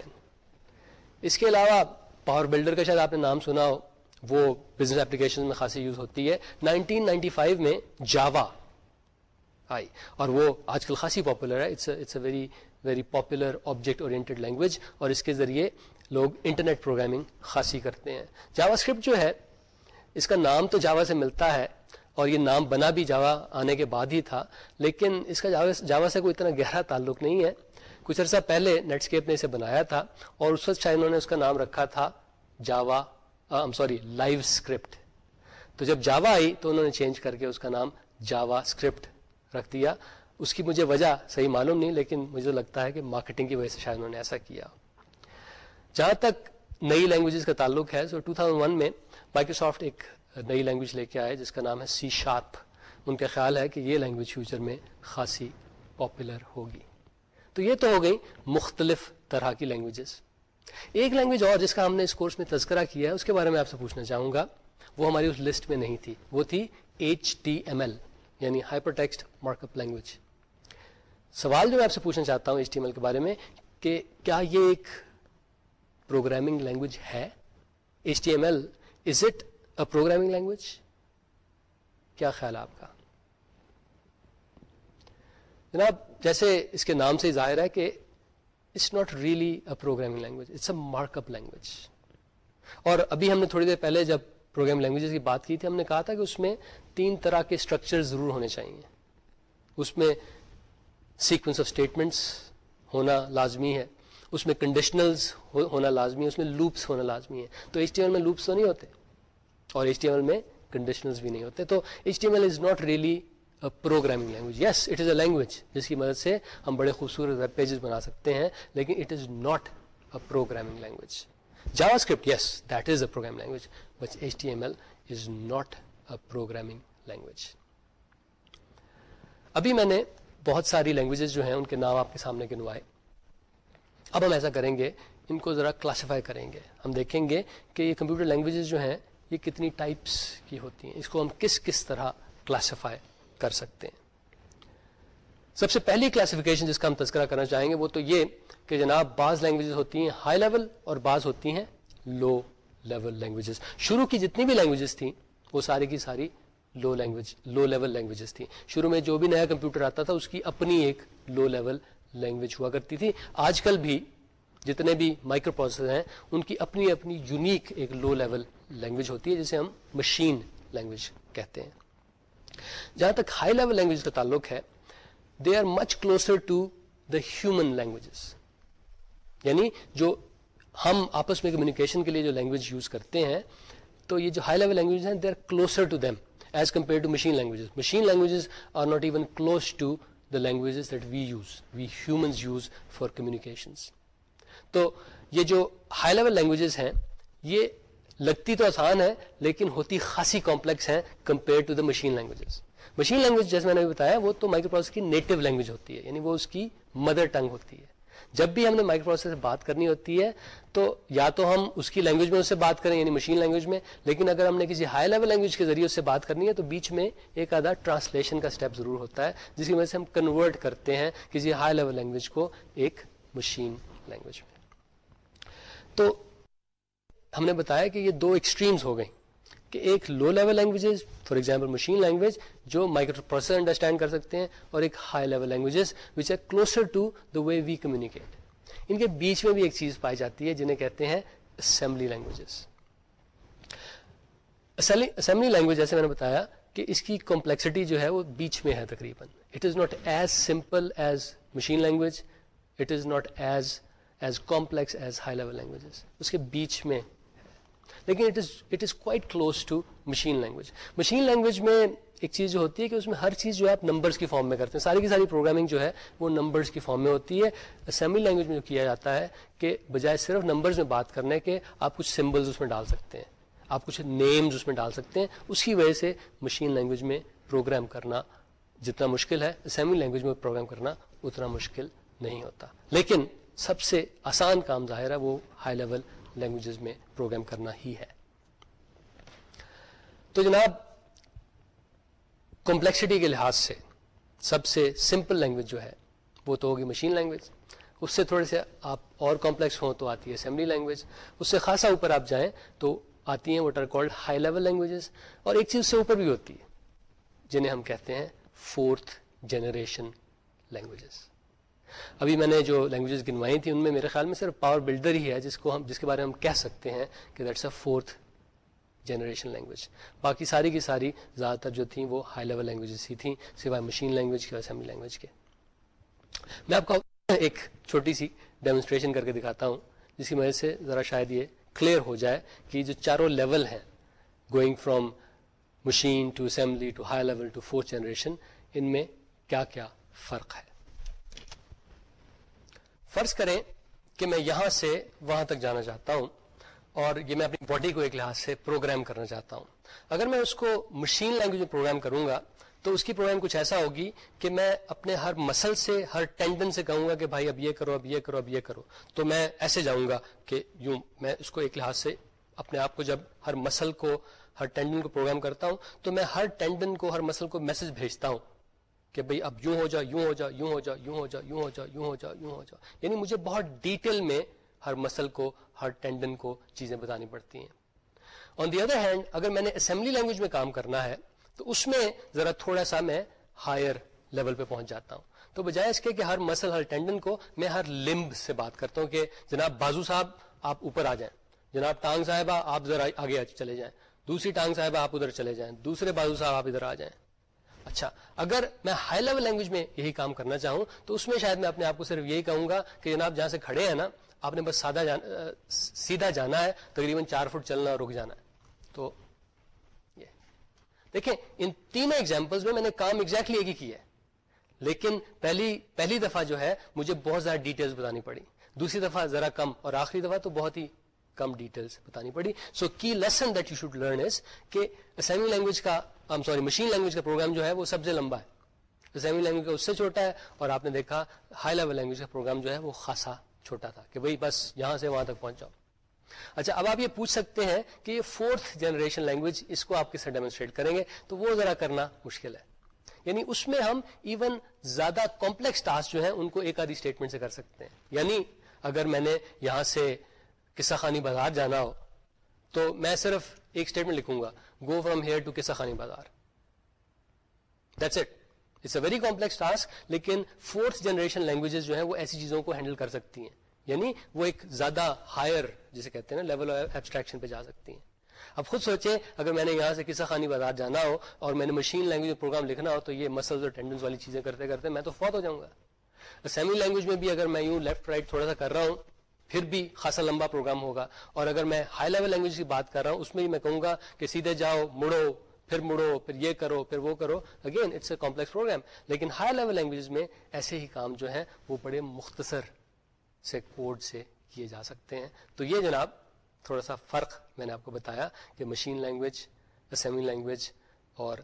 اس کے علاوہ پاور بلڈر کا شاید آپ نے نام سنا ہو، وہ بزنس اپلیکیشن میں خاصی یوز ہوتی ہے۔ 1995 میں جاوا آئی اور وہ آج کل خاصی پاپولر ہے۔ It's a very very popular object oriented language اور اس کے ذریعے لوگ انٹرنیٹ پروگرامنگ خاصی کرتے ہیں۔ جاوا اسکرپٹ جو ہے، اس کا نام تو جاوا سے ملتا ہے اور یہ نام بنا بھی جاوا آنے کے بعد ہی تھا، لیکن اس کا جاوا سے کوئی اتنا گہرا تعلق نہیں ہے۔ کچھ عرصہ پہلے نیٹسکیپ نے اسے بنایا تھا اور اس وقت شاید انہوں نے اس کا نام رکھا تھا جاوا سوری لائیو اسکرپٹ تو جب جاوا آئی تو انہوں نے چینج کر کے اس کا نام جاوا اسکرپٹ رکھ دیا۔ اس کی مجھے وجہ صحیح معلوم نہیں، لیکن مجھے لگتا ہے کہ مارکیٹنگ کی وجہ سے شاید انہوں نے ایسا کیا۔ جہاں تک نئی لینگویجز کا تعلق ہے سو 2001 میں مائکروسافٹ ایک نئی لینگویج لے کے آئے، جس کا نام ہے سی شارپ ان کا خیال ہے کہ یہ لینگویج فیوچر میں خاصی پاپولر ہوگی۔ تو یہ تو ہو گئی مختلف طرح کی لینگویجز ایک لینگویج اور جس کا ہم نے اس کورس میں تذکرہ کیا ہے، اس کے بارے میں آپ سے پوچھنا چاہوں گا۔ وہ ہماری اس لسٹ میں نہیں تھی۔ وہ تھی ایچ ٹی ایم ایل یعنی hypertext markup language سوال جو میں آپ سے پوچھنا چاہتا ہوں ایچ ٹی ایم ایل کے بارے میں، کہ کیا یہ ایک پروگرامنگ لینگویج ہے H T M L is it a programming language کیا خیال ہے آپ کا جناب جیسے اس کے نام سے ظاہر ہے کہ it's not really a programming language it's a markup language اور ابھی ہم نے تھوڑی دیر پہلے جب پروگرام لینگویجز کی بات کی تھی ہم نے کہا تھا کہ اس میں تین طرح کے اسٹرکچر ضرور ہونے چاہیے اس میں سیکوینس آف اسٹیٹمنٹس ہونا لازمی ہے اس میں کنڈیشنلز ہونا لازمی ہے، اس میں لوپس ہونا لازمی ہے۔ تو ایچ ٹی ایم ایل میں لوپس تو نہیں ہوتے، اور ایچ ٹی ایم ایل میں کنڈیشنل بھی نہیں ہوتے۔ تو H T M L is not really programming language yes it is a language جس کی مدد سے ہم بڑے خوبصورت ویب پیجز بنا سکتے ہیں، لیکن it is not a programming language JavaScript yes that is a program language but H T M L is not a programming language ابھی میں نے بہت ساری لینگویجز جو ہیں، ان کے نام آپ کے سامنے گنوائے۔ اب ہم ایسا کریں گے، ان کو ذرا کلاسیفائی کریں گے۔ ہم دیکھیں گے کہ یہ کمپیوٹر لینگویجز جو ہیں، یہ کتنی ٹائپس کی ہوتی ہیں۔ اس کو ہم کس کس طرح کلاسیفائی کر سکتے ہیں۔ سب سے پہلی کلاسیفیکیشن جس کا ہم تذکرہ کرنا چاہیں گے، وہ تو یہ کہ جناب بعض لینگویجز ہوتی ہیں ہائی لیول اور بعض ہوتی ہیں لو لیول لینگویجز شروع کی جتنی بھی لینگویجز تھیں، وہ ساری کی ساری low language low level languages تھیں۔ شروع میں جو بھی نیا کمپیوٹر آتا تھا، اس کی اپنی ایک لو لیول لینگویج ہوا کرتی تھی۔ آج کل بھی جتنے بھی مائکرو پروسیسر ہیں، ان کی اپنی اپنی یونیک ایک لو لیول لینگویج ہوتی ہے، جسے ہم مشین لینگویج کہتے ہیں۔ جہاں تک ہائی لیول لینگویج کا تعلق ہے they are much closer to the human languages یعنی جو ہم آپس میں کمیونیکیشن کے لیے جو لینگویج یوز کرتے ہیں، تو یہ جو ہائی لیول لینگویج ہیں they are closer to them as compare to machine languages machine languages are not even close to the languages that we use we humans use for communications تو یہ جو high level languages ہیں، یہ لگتی تو آسان ہے، لیکن ہوتی خاصی کمپلیکس ہیں compare to the machine languages machine language جیسے میں نے بتایا، وہ تو مائکرو پروسیس کی نیٹو لینگویج ہوتی ہے یعنی وہ اس کی مدر ٹنگ ہوتی ہے. جب بھی ہم نے مائکرو پروسیس سے بات کرنی ہوتی ہے، تو یا تو ہم اس کی لینگویج میں اس سے بات کریں یعنی مشین لینگویج میں، لیکن اگر ہم نے کسی ہائی لیول لینگویج کے ذریعے اس سے بات کرنی ہے، تو بیچ میں ایک آدھا ٹرانسلیشن کا اسٹیپ ضرور ہوتا ہے، جس کی وجہ سے ہم کنورٹ کرتے ہیں کسی ہائی لیول لینگویج کو ایک مشین لینگویج میں۔ تو ہم نے بتایا کہ یہ دو ایکسٹریمز ہو گئیں۔ کہ ایک low level languages for example machine language جو مائکرو پروسیسر انڈرسٹینڈ کر سکتے ہیں، اور ایک high level languages which are closer to the way we communicate ان کے بیچ میں بھی ایک چیز پائی جاتی ہے جنہیں کہتے ہیں اسمبلی لینگویجز اسمبلی لینگویج جیسے میں نے بتایا کہ اس کی کمپلیکسٹی جو ہے وہ بیچ میں ہے تقریباً. It is not as simple as machine language it is not as as complex as high level languages اس کے بیچ میں لیکن it is it is quite close to machine language machine language میں ایک چیز جو ہوتی ہے کہ اس میں ہر چیز جو ہے آپ نمبرس کی فارم میں کرتے ہیں۔ ساری کی ساری پروگرامنگ جو ہے وہ نمبرس کی فارم میں ہوتی ہے۔ اسمبلی لینگویج میں جو کیا جاتا ہے کہ بجائے صرف نمبرز میں بات کرنے کے آپ کچھ سمبلز اس میں ڈال سکتے ہیں۔ آپ کچھ نیمز اس میں ڈال سکتے ہیں۔ اس کی وجہ سے مشین لینگویج میں پروگرام کرنا جتنا مشکل ہے اسمبلی لینگویج میں پروگرام کرنا اتنا مشکل نہیں ہوتا۔ لیکن سب سے آسان کام ظاہر ہے، وہ ہائی لیول لینگویجز میں پروگرام کرنا ہی ہے۔ تو جناب کمپلیکسٹی کے لحاظ سے سب سے سمپل لینگویج جو ہے، وہ تو ہوگی مشین لینگویج اس سے تھوڑے سے آپ اور کمپلیکس ہوں تو آتی ہے اسمبلی لینگویج اس سے خاصا اوپر آپ جائیں تو آتی ہیں what are called high level languages اور ایک چیز اس سے اوپر بھی ہوتی ہے، جنہیں ہم کہتے ہیں فورتھ جنریشن لینگویجز ابھی میں نے جو لینگویجز گنوائی تھیں، ان میں میرے خیال میں صرف پاور بلڈر ہی ہے، جس کو ہم، جس کے بارے میں ہم کہہ سکتے ہیں کہ that's a fourth generation language باقی ساری کی ساری زیادہ تر جو تھیں وہ ہائی لیول لینگویجز ہی تھیں، سوائے مشین لینگویج کے اسمبلی لینگویج کے. میں آپ کو ایک چھوٹی سی ڈیمونسٹریشن کر کے دکھاتا ہوں، جس کی وجہ سے ذرا شاید یہ کلیئر ہو جائے کہ جو چاروں لیول ہیں going from machine to assembly to high level to fourth generation ان میں کیا کیا فرق ہے؟ فرض کریں کہ میں یہاں سے وہاں تک جانا چاہتا ہوں اور یہ میں اپنی باڈی کو ایک لحاظ سے پروگرام کرنا چاہتا ہوں۔ اگر میں اس کو مشین لینگویج میں پروگرام کروں گا تو اس کی پروگرام کچھ ایسا ہوگی کہ میں اپنے ہر مسل سے، ہر ٹینڈن سے کہوں گا کہ بھائی اب یہ کرو، اب یہ کرو، اب یہ کرو۔ تو میں ایسے جاؤں گا کہ یوں میں اس کو ایک لحاظ سے اپنے آپ کو جب ہر مسل کو، ہر ٹینڈن کو پروگرام کرتا ہوں تو میں ہر ٹینڈن کو، ہر مسل کو میسج بھیجتا ہوں۔ کہ بھائی اب یوں ہو جا، یوں ہو جا، یوں ہو جا، یوں ہو جا، یوں ہو جا، یوں ہو جا، یوں ہو جا۔ یعنی مجھے بہت ڈیٹیل میں ہر مسل کو، ہر ٹینڈن کو چیزیں بتانی پڑتی ہیں۔ آن دی ادر ہینڈ اگر میں نے اسمبلی لینگویج میں کام کرنا ہے، تو اس میں ذرا تھوڑا سا میں ہائر لیول پہ پہنچ جاتا ہوں۔ تو بجائے اس کے کہ ہر مسل، ہر ٹینڈن کو میں ہر لمب سے بات کرتا ہوں کہ جناب بازو صاحب، آپ اوپر آ جائیں۔ جناب ٹانگ صاحبہ، آپ ذرا آگے چلے جائیں۔ دوسری ٹانگ صاحبہ، آپ ادھر چلے جائیں۔ دوسرے بازو صاحب، آپ ادھر آ جائیں۔ اچھا اگر میں ہائی لیول لینگویج میں یہی کام کرنا چاہوں، تو اس میں شاید میں اپنے آپ کو صرف یہی کہوں گا کہ جناب جہاں سے کھڑے ہیں نا، آپ نے بس سادہ جانا سیدھا جانا ہے، تقریباً چار فٹ چلنا رک جانا ہے۔ تو دیکھیں، ان تینوں ایگزامپلس میں میں نے کام ایگزیکٹلی ایک ہی کیا ہے۔ لیکن پہلی پہلی دفعہ جو ہے، مجھے بہت زیادہ ڈیٹیلز بتانی پڑی۔ دوسری دفعہ ذرا کم اور آخری دفعہ تو بہت ہی کم ڈیٹیلز بتانی پڑی۔ So key lesson that you should learn is کہ اسمبلی لینگویج کا سوری مشین لینگویج کا پروگرام جو ہے وہ سب سے لمبا ہے۔ اسمبلی لینگویج کا اس سے چھوٹا ہے اور آپ نے دیکھا ہائی لیول لینگویج کا پروگرام جو ہے وہ خاصا چھوٹا تھا کہ بھائی بس یہاں سے وہاں تک پہنچ جاؤ اچھا اب آپ یہ پوچھ سکتے ہیں کہ یہ فورتھ جنریشن لینگویج اس کو آپ کس ڈیمونسٹریٹ کریں گے؟ تو وہ ذرا کرنا مشکل ہے۔ یعنی اس میں ہم ایون زیادہ کمپلیکس ٹاسک جو ہیں ان کو ایک آدھی اسٹیٹمنٹ سے کر سکتے ہیں۔ یعنی اگر میں نے یہاں سے قصہ خانی بازار جانا ہو، تو میں صرف ایک اسٹیٹمنٹ لکھوں گا go from here to Qissa Khwani Bazaar. That's it it's a very complex task لیکن فورتھ جنریشن لینگویجز جو ہیں وہ ایسی چیزوں کو ہینڈل کر سکتی ہیں۔ یعنی وہ ایک زیادہ ہائر جسے کہتے ہیں نا لیول ایبسٹریکشن پہ جا سکتی ہیں۔ اب خود سوچیں، اگر میں نے یہاں سے قصہ خانی بازار جانا ہو اور میں نے مشین لینگویج میں پروگرام لکھنا ہو، تو یہ مسلز اور ٹینڈنس والی چیزیں کرتے کرتے میں تو فوت ہو جاؤں گا۔ اسمبلی لینگویج میں بھی اگر میں یوں لیفٹ رائٹ تھوڑا سا کر رہا ہوں پھر بھی خاصا لمبا پروگرام ہوگا۔ اور اگر میں ہائی لیول لینگویج کی بات کر رہا ہوں، اس میں بھی میں کہوں گا کہ سیدھے جاؤ، مڑو، پھر مڑو، پھر یہ کرو، پھر وہ کرو۔ Again it's a complex program لیکن ہائی لیول لینگویج میں ایسے ہی کام جو ہیں، وہ بڑے مختصر سے کوڈ سے کیے جا سکتے ہیں۔ تو یہ جناب، تھوڑا سا فرق میں نے آپ کو بتایا کہ مشین لینگویج اسمبلی لینگویج اور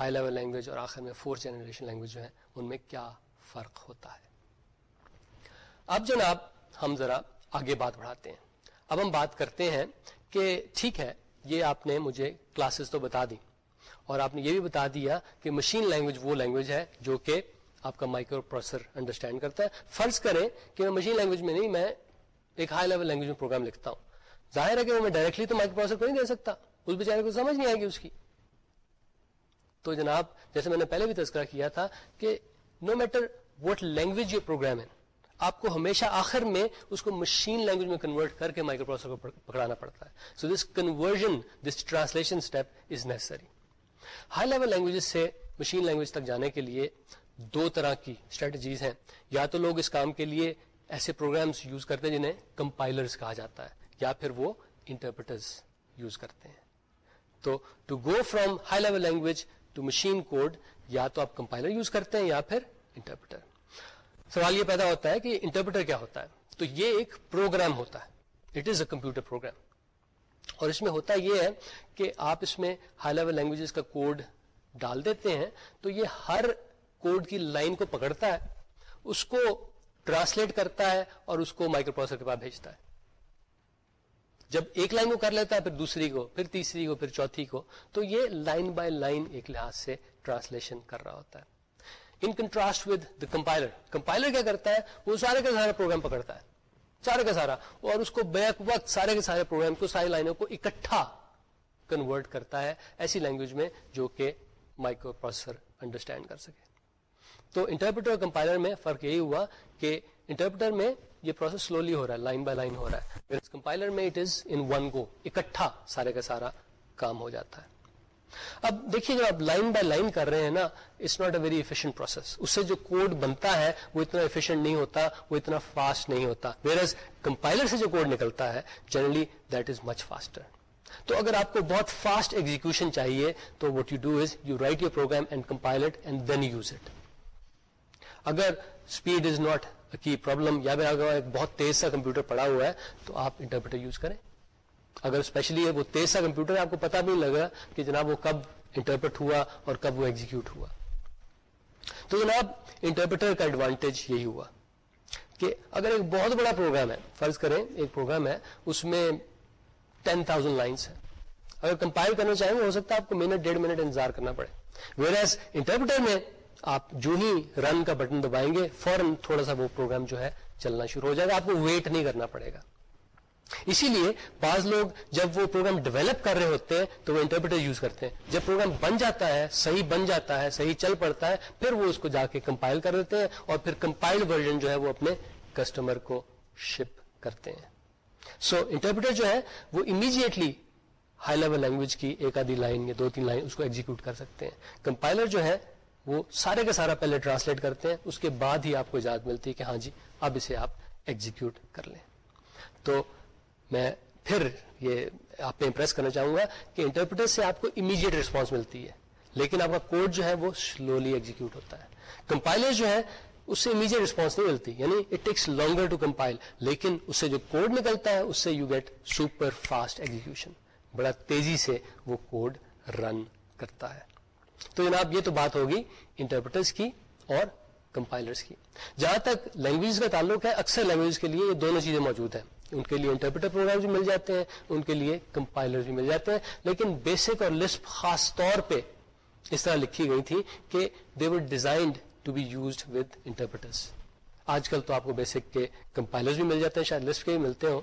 ہائی لیول لینگویج اور آخر میں فورتھ جنریشن لینگویج جو ہے ان میں کیا فرق ہوتا ہے۔ اب جناب ہم ذرا آگے بات بڑھاتے ہیں۔ اب ہم بات کرتے ہیں کہ ٹھیک ہے، یہ آپ نے مجھے کلاسز تو بتا دی اور آپ نے یہ بھی بتا دیا کہ مشین لینگویج وہ لینگویج ہے جو کہ آپ کا مائکرو پروسیسر انڈرسٹینڈ کرتا ہے۔ فرض کریں کہ میں مشین لینگویج میں نہیں، میں ایک ہائی لیول لینگویج میں پروگرام لکھتا ہوں۔ ظاہر ہے کہ میں ڈائریکٹلی تو مائکرو پروسیسر کو نہیں دے سکتا۔ اس بیچارے کو سمجھ نہیں آئے گی اس کی۔ تو جناب، جیسے میں نے پہلے بھی تذکرہ کیا تھا کہ نو میٹر وٹ لینگویج یہ پروگرام ہے آپ کو ہمیشہ آخر میں اس کو مشین لینگویج میں کنورٹ کر کے مائکرو پروسیسر کو پکڑانا پڑتا ہے۔ So this conversion this translation step is necessary high level language سے مشین لینگویج تک جانے کے لیے دو طرح کی اسٹریٹجیز ہیں۔ یا تو لوگ اس کام کے لیے ایسے پروگرامس یوز کرتے ہیں جنہیں کمپائلرز کہا جاتا ہے، یا پھر وہ انٹرپریٹرز یوز کرتے ہیں۔ تو to go from high level language to machine code یا تو آپ کمپائلر یوز کرتے ہیں یا پھر انٹرپریٹر سوال یہ پیدا ہوتا ہے کہ انٹرپریٹر کیا ہوتا ہے؟ تو یہ ایک پروگرام ہوتا ہے۔ It is a computer program اور اس میں ہوتا یہ ہے کہ آپ اس میں ہائی لیول لینگویجز کا کوڈ ڈال دیتے ہیں، تو یہ ہر کوڈ کی لائن کو پکڑتا ہے، اس کو ٹرانسلیٹ کرتا ہے اور اس کو مائکرو پروسیسر کے پاس بھیجتا ہے۔ جب ایک لائن کو کر لیتا ہے، پھر دوسری کو، پھر تیسری کو، پھر چوتھی کو، تو یہ لائن بائی لائن ایک لحاظ سے ٹرانسلیشن کر رہا ہوتا ہے۔ In contrast with the compiler compiler کیا کرتا ہے؟ وہ سارے کا سارا پروگرام پکڑتا ہے. سارے کا سارا. اور اس کو بیک وقت سارے کے سارے پروگرام کو، ساری لائنوں کو اکٹھا کنورٹ کرتا ہے ایسی لینگویج میں جو کہ مائکرو پروسیسر انڈرسٹینڈ کر سکے. تو انٹرپریٹر اور کمپائلر میں فرق یہی ہوا کہ انٹرپریٹر میں یہ پروسیس سلولی ہو رہا ہے لائن بائی لائن ہو رہا ہے۔ کمپائلر میں it is in one go اکٹھا سارے کا سارا کام ہو جاتا ہے۔ اب دیکھیے جب آپ لائن بائی لائن کر رہے ہیں نا it's not a very efficient process اس سے جو کوڈ بنتا ہے، وہ اتنا ایفیشنٹ نہیں ہوتا، وہ اتنا فاسٹ نہیں ہوتا. ویئر ایز کمپائلر سے جو کوڈ نکلتا ہے generally that is much faster تو اگر آپ کو بہت فاسٹ ایگزیکشن چاہیے، تو what you do is you write your program and compile it and then use it اگر speed is not key problem یا پھر اگر ایک بہت تیز سا کمپیوٹر پڑا ہوا ہے، تو آپ انٹرپریٹر یوز کریں۔ اگر اسپیشلی وہ تیز سا کمپیوٹر ہے، آپ کو پتا بھی نہیں لگا کہ جناب وہ کب انٹرپریٹ ہوا اور کب وہ ایگزیکیوٹ ہوا۔ تو جناب انٹرپریٹر کا ایڈوانٹیج یہی ہوا کہ اگر ایک بہت بڑا پروگرام ہے، فرض کریں ایک پروگرام ہے، اس میں ٹین تھاؤزینڈ لائنس ہیں۔ اگر کمپائل کرنا چاہیں گے ہو سکتا ہے آپ کو منٹ، ڈیڑھ منٹ انتظار کرنا پڑے۔ ویئر انٹرپریٹر میں آپ جو ہی رن کا بٹن دبائیں گے، فوراً تھوڑا سا وہ پروگرام جو ہے چلنا شروع ہو جائے گا، آپ کو ویٹ نہیں کرنا پڑے گا۔ اسی لیے بعض لوگ جب وہ پروگرام ڈیولپ کر رہے ہوتے ہیں تو وہ انٹرپریٹر یوز کرتے ہیں۔ جب پروگرام بن جاتا ہے صحیح بن جاتا ہے صحیح چل پڑتا ہے پھر وہ اس کو جا کے کمپائل کر دیتے ہیں اور پھر کمپائلڈ ورژن جو ہے وہ اپنے کسٹمر کو شپ کرتے ہیں۔ سو so, انٹرپریٹر جو ہے وہ امیجیٹلی ہائی لیول لینگویج کی ایک آدھی لائن یا دو تین لائن اس کو ایگزیکیوٹ کر سکتے ہیں۔ کمپائلر جو ہے وہ سارے کا سارا پہلے ٹرانسلیٹ کرتے ہیں اس کے بعد ہی آپ کو اجازت ملتی ہے کہ ہاں جی اب اسے آپ ایگزیکیوٹ کر لیں۔ تو میں پھر یہ آپ پہ امپریس کرنا چاہوں گا کہ انٹرپریٹر سے آپ کو امیڈیٹ رسپانس ملتی ہے، لیکن آپ کا کوڈ جو ہے وہ سلولی ایگزیکیوٹ ہوتا ہے۔ کمپائلر جو ہے، اس سے امیڈیٹ رسپانس نہیں ملتی یعنی it takes longer to compile لیکن اس سے جو کوڈ نکلتا ہے، اس سے you get super fast execution بڑا تیزی سے وہ کوڈ رن کرتا ہے۔ تو جناب، یہ تو بات ہوگی انٹرپریٹرس کی اور کمپائلرس کی۔ جہاں تک لینگویج کا تعلق ہے، اکثر لینگویج کے لیے یہ دونوں چیزیں موجود ہیں۔ ان کے لیے انٹرپریٹر پروگرام بھی مل جاتے ہیں، ان کے لیے کمپائلر بھی مل جاتے ہیں۔ لیکن بیسک اور لسپ خاص طور پہ اس طرح لکھی گئی تھی کہ they were designed to be used with interpreters آج کل تو آپ کو بیسک کے کمپائلر بھی مل جاتے ہیں، شاید لسٹ کے بھی ملتے ہوں۔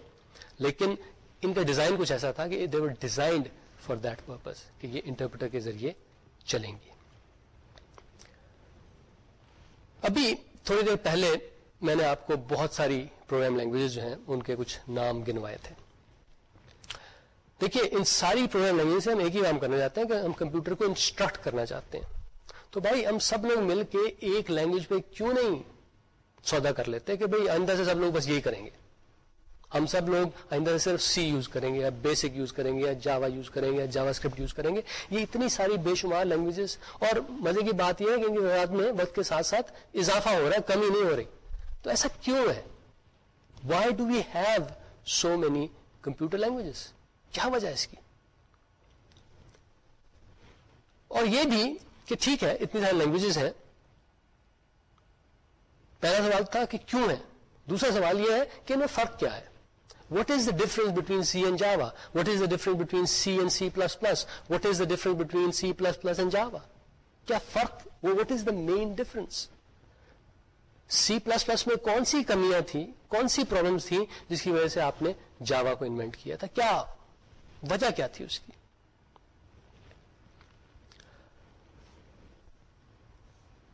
لیکن ان کا ڈیزائن کچھ ایسا تھا کہ they were designed for that purpose کہ یہ انٹرپریٹر کے ذریعے چلیں گے ابھی تھوڑی دیر پہلے میں نے آپ کو بہت ساری پروگرام لینگویجز جو ہیں، ان کے کچھ نام گنوائے تھے۔ دیکھیے، ان ساری پروگرام لینگویج سے ہم ایک ہی کام کرنا چاہتے ہیں کہ ہم کمپیوٹر کو انسٹرکٹ کرنا چاہتے ہیں۔ تو بھائی، ہم سب لوگ مل کے ایک لینگویج پہ کیوں نہیں سودا کر لیتے کہ بھائی، آئندہ سے سب لوگ بس یہی کریں گے۔ ہم سب لوگ آئندہ سے صرف سی یوز کریں گے، یا بیسک یوز کریں گے، یا جاوا یوز کریں گے، یا جاوا اسکرپٹ یوز کریں گے۔ یہ اتنی ساری بے شمار لینگویجز اور مزے کی بات یہ ہے کہ ان میں وقت کے ساتھ ساتھ اضافہ ہو رہا ہے، کمی نہیں ہو رہی۔ تو ایسا کیوں ہے؟ Why do we have so many computer languages کیا وجہ ہے اس کی؟ اور یہ بھی کہ ٹھیک ہے، اتنی ساری لینگویجز ہیں۔ پہلا سوال تھا کہ کیوں ہے دوسرا سوال یہ ہے کہ ان میں فرق کیا ہے؟ What is the difference between C and Java what is the difference between C and C plus plus what is the difference between C plus plus and Java کیا فرق؟ What is the main difference C plus plus میں کون سی کمیاں تھیں؟ کون سی problems تھیں جس کی وجہ سے آپ نے جاوا کو انوینٹ کیا تھا؟ کیا وجہ کیا تھی اس کی؟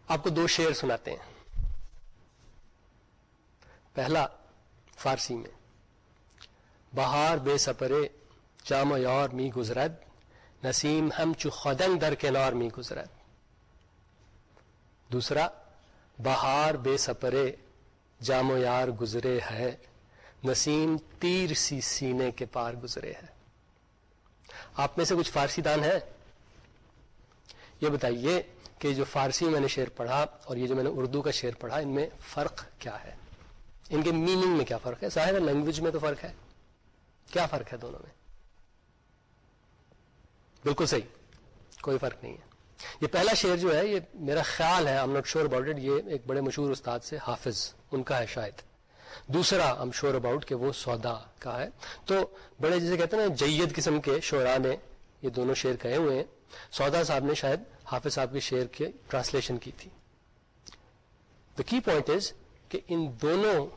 آپ کو دو شعر سناتے ہیں۔ پہلا، فارسی میں۔ بہار بے سپرے جام یار می گزرد، نسیم ہم چو خدنگ در کنار می گزرد۔ دوسرا بہار بے سپرے، جام و یار گزرے ہے۔ نسیم تیر سی سینے کے پار گزرے ہے۔ آپ میں سے کچھ فارسی دان ہے یہ بتائیے کہ جو فارسی میں نے شعر پڑھا اور یہ جو میں نے اردو کا شعر پڑھا، ان میں فرق کیا ہے؟ ان کے میننگ میں کیا فرق ہے؟ ظاہر لینگویج میں تو فرق ہے۔ کیا فرق ہے دونوں میں؟ بالکل صحیح، کوئی فرق نہیں ہے۔ یہ پہلا شعر جو ہے، یہ میرا خیال ہے I'm not sure about it یہ ایک بڑے مشہور استاد سے حافظ، ان کا ہے شاید۔ دوسرا ام شور اباؤٹ کہ وہ سودا کا ہے۔ تو بڑے جیسے کہتے ہیں نا، جید قسم کے شعرا نے یہ دونوں شعر کہے ہوئے ہیں۔ سودا صاحب نے شاید حافظ صاحب کے شعر کی ٹرانسلیشن کی تھی۔ دا کی پوائنٹ از کہ ان دونوں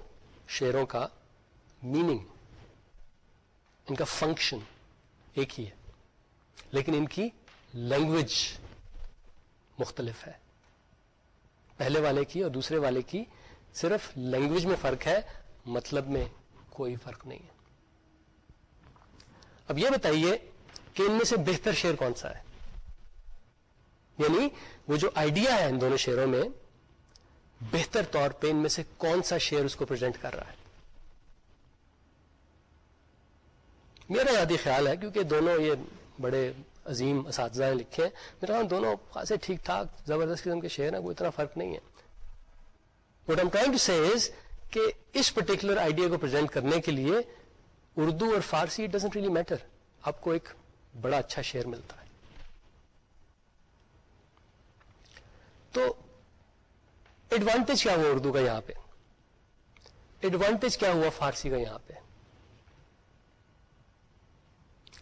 شعروں کا میننگ ان کا فنکشن ایک ہی ہے۔ لیکن ان کی لینگویج مختلف ہے۔ پہلے والے کی اور دوسرے والے کی صرف لینگویج میں فرق ہے مطلب میں کوئی فرق نہیں ہے۔ اب یہ بتائیے کہ ان میں سے بہتر شعر کون سا ہے؟ یعنی وہ جو آئیڈیا ہے ان دونوں شعروں میں، بہتر طور پہ ان میں سے کون سا شعر اس کو پرزینٹ کر رہا ہے؟ میرا یادی خیال ہے، کیونکہ دونوں یہ بڑے عظیم اساتذہ نے لکھے ہیں۔ میرا دونوں خاصے ٹھیک ٹھاک، زبردست قسم کے شعر ہیں، کوئی اتنا فرق نہیں ہے۔ What I'm trying to says کہ اس پرٹیکولر آئیڈیا کو پرزینٹ کرنے کے لیے اردو اور فارسی ڈزنٹ ریلی میٹر آپ کو ایک بڑا اچھا شعر ملتا ہے۔ تو ایڈوانٹیج کیا ہوا اردو کا یہاں پہ؟ ایڈوانٹیج کیا ہوا فارسی کا یہاں پہ؟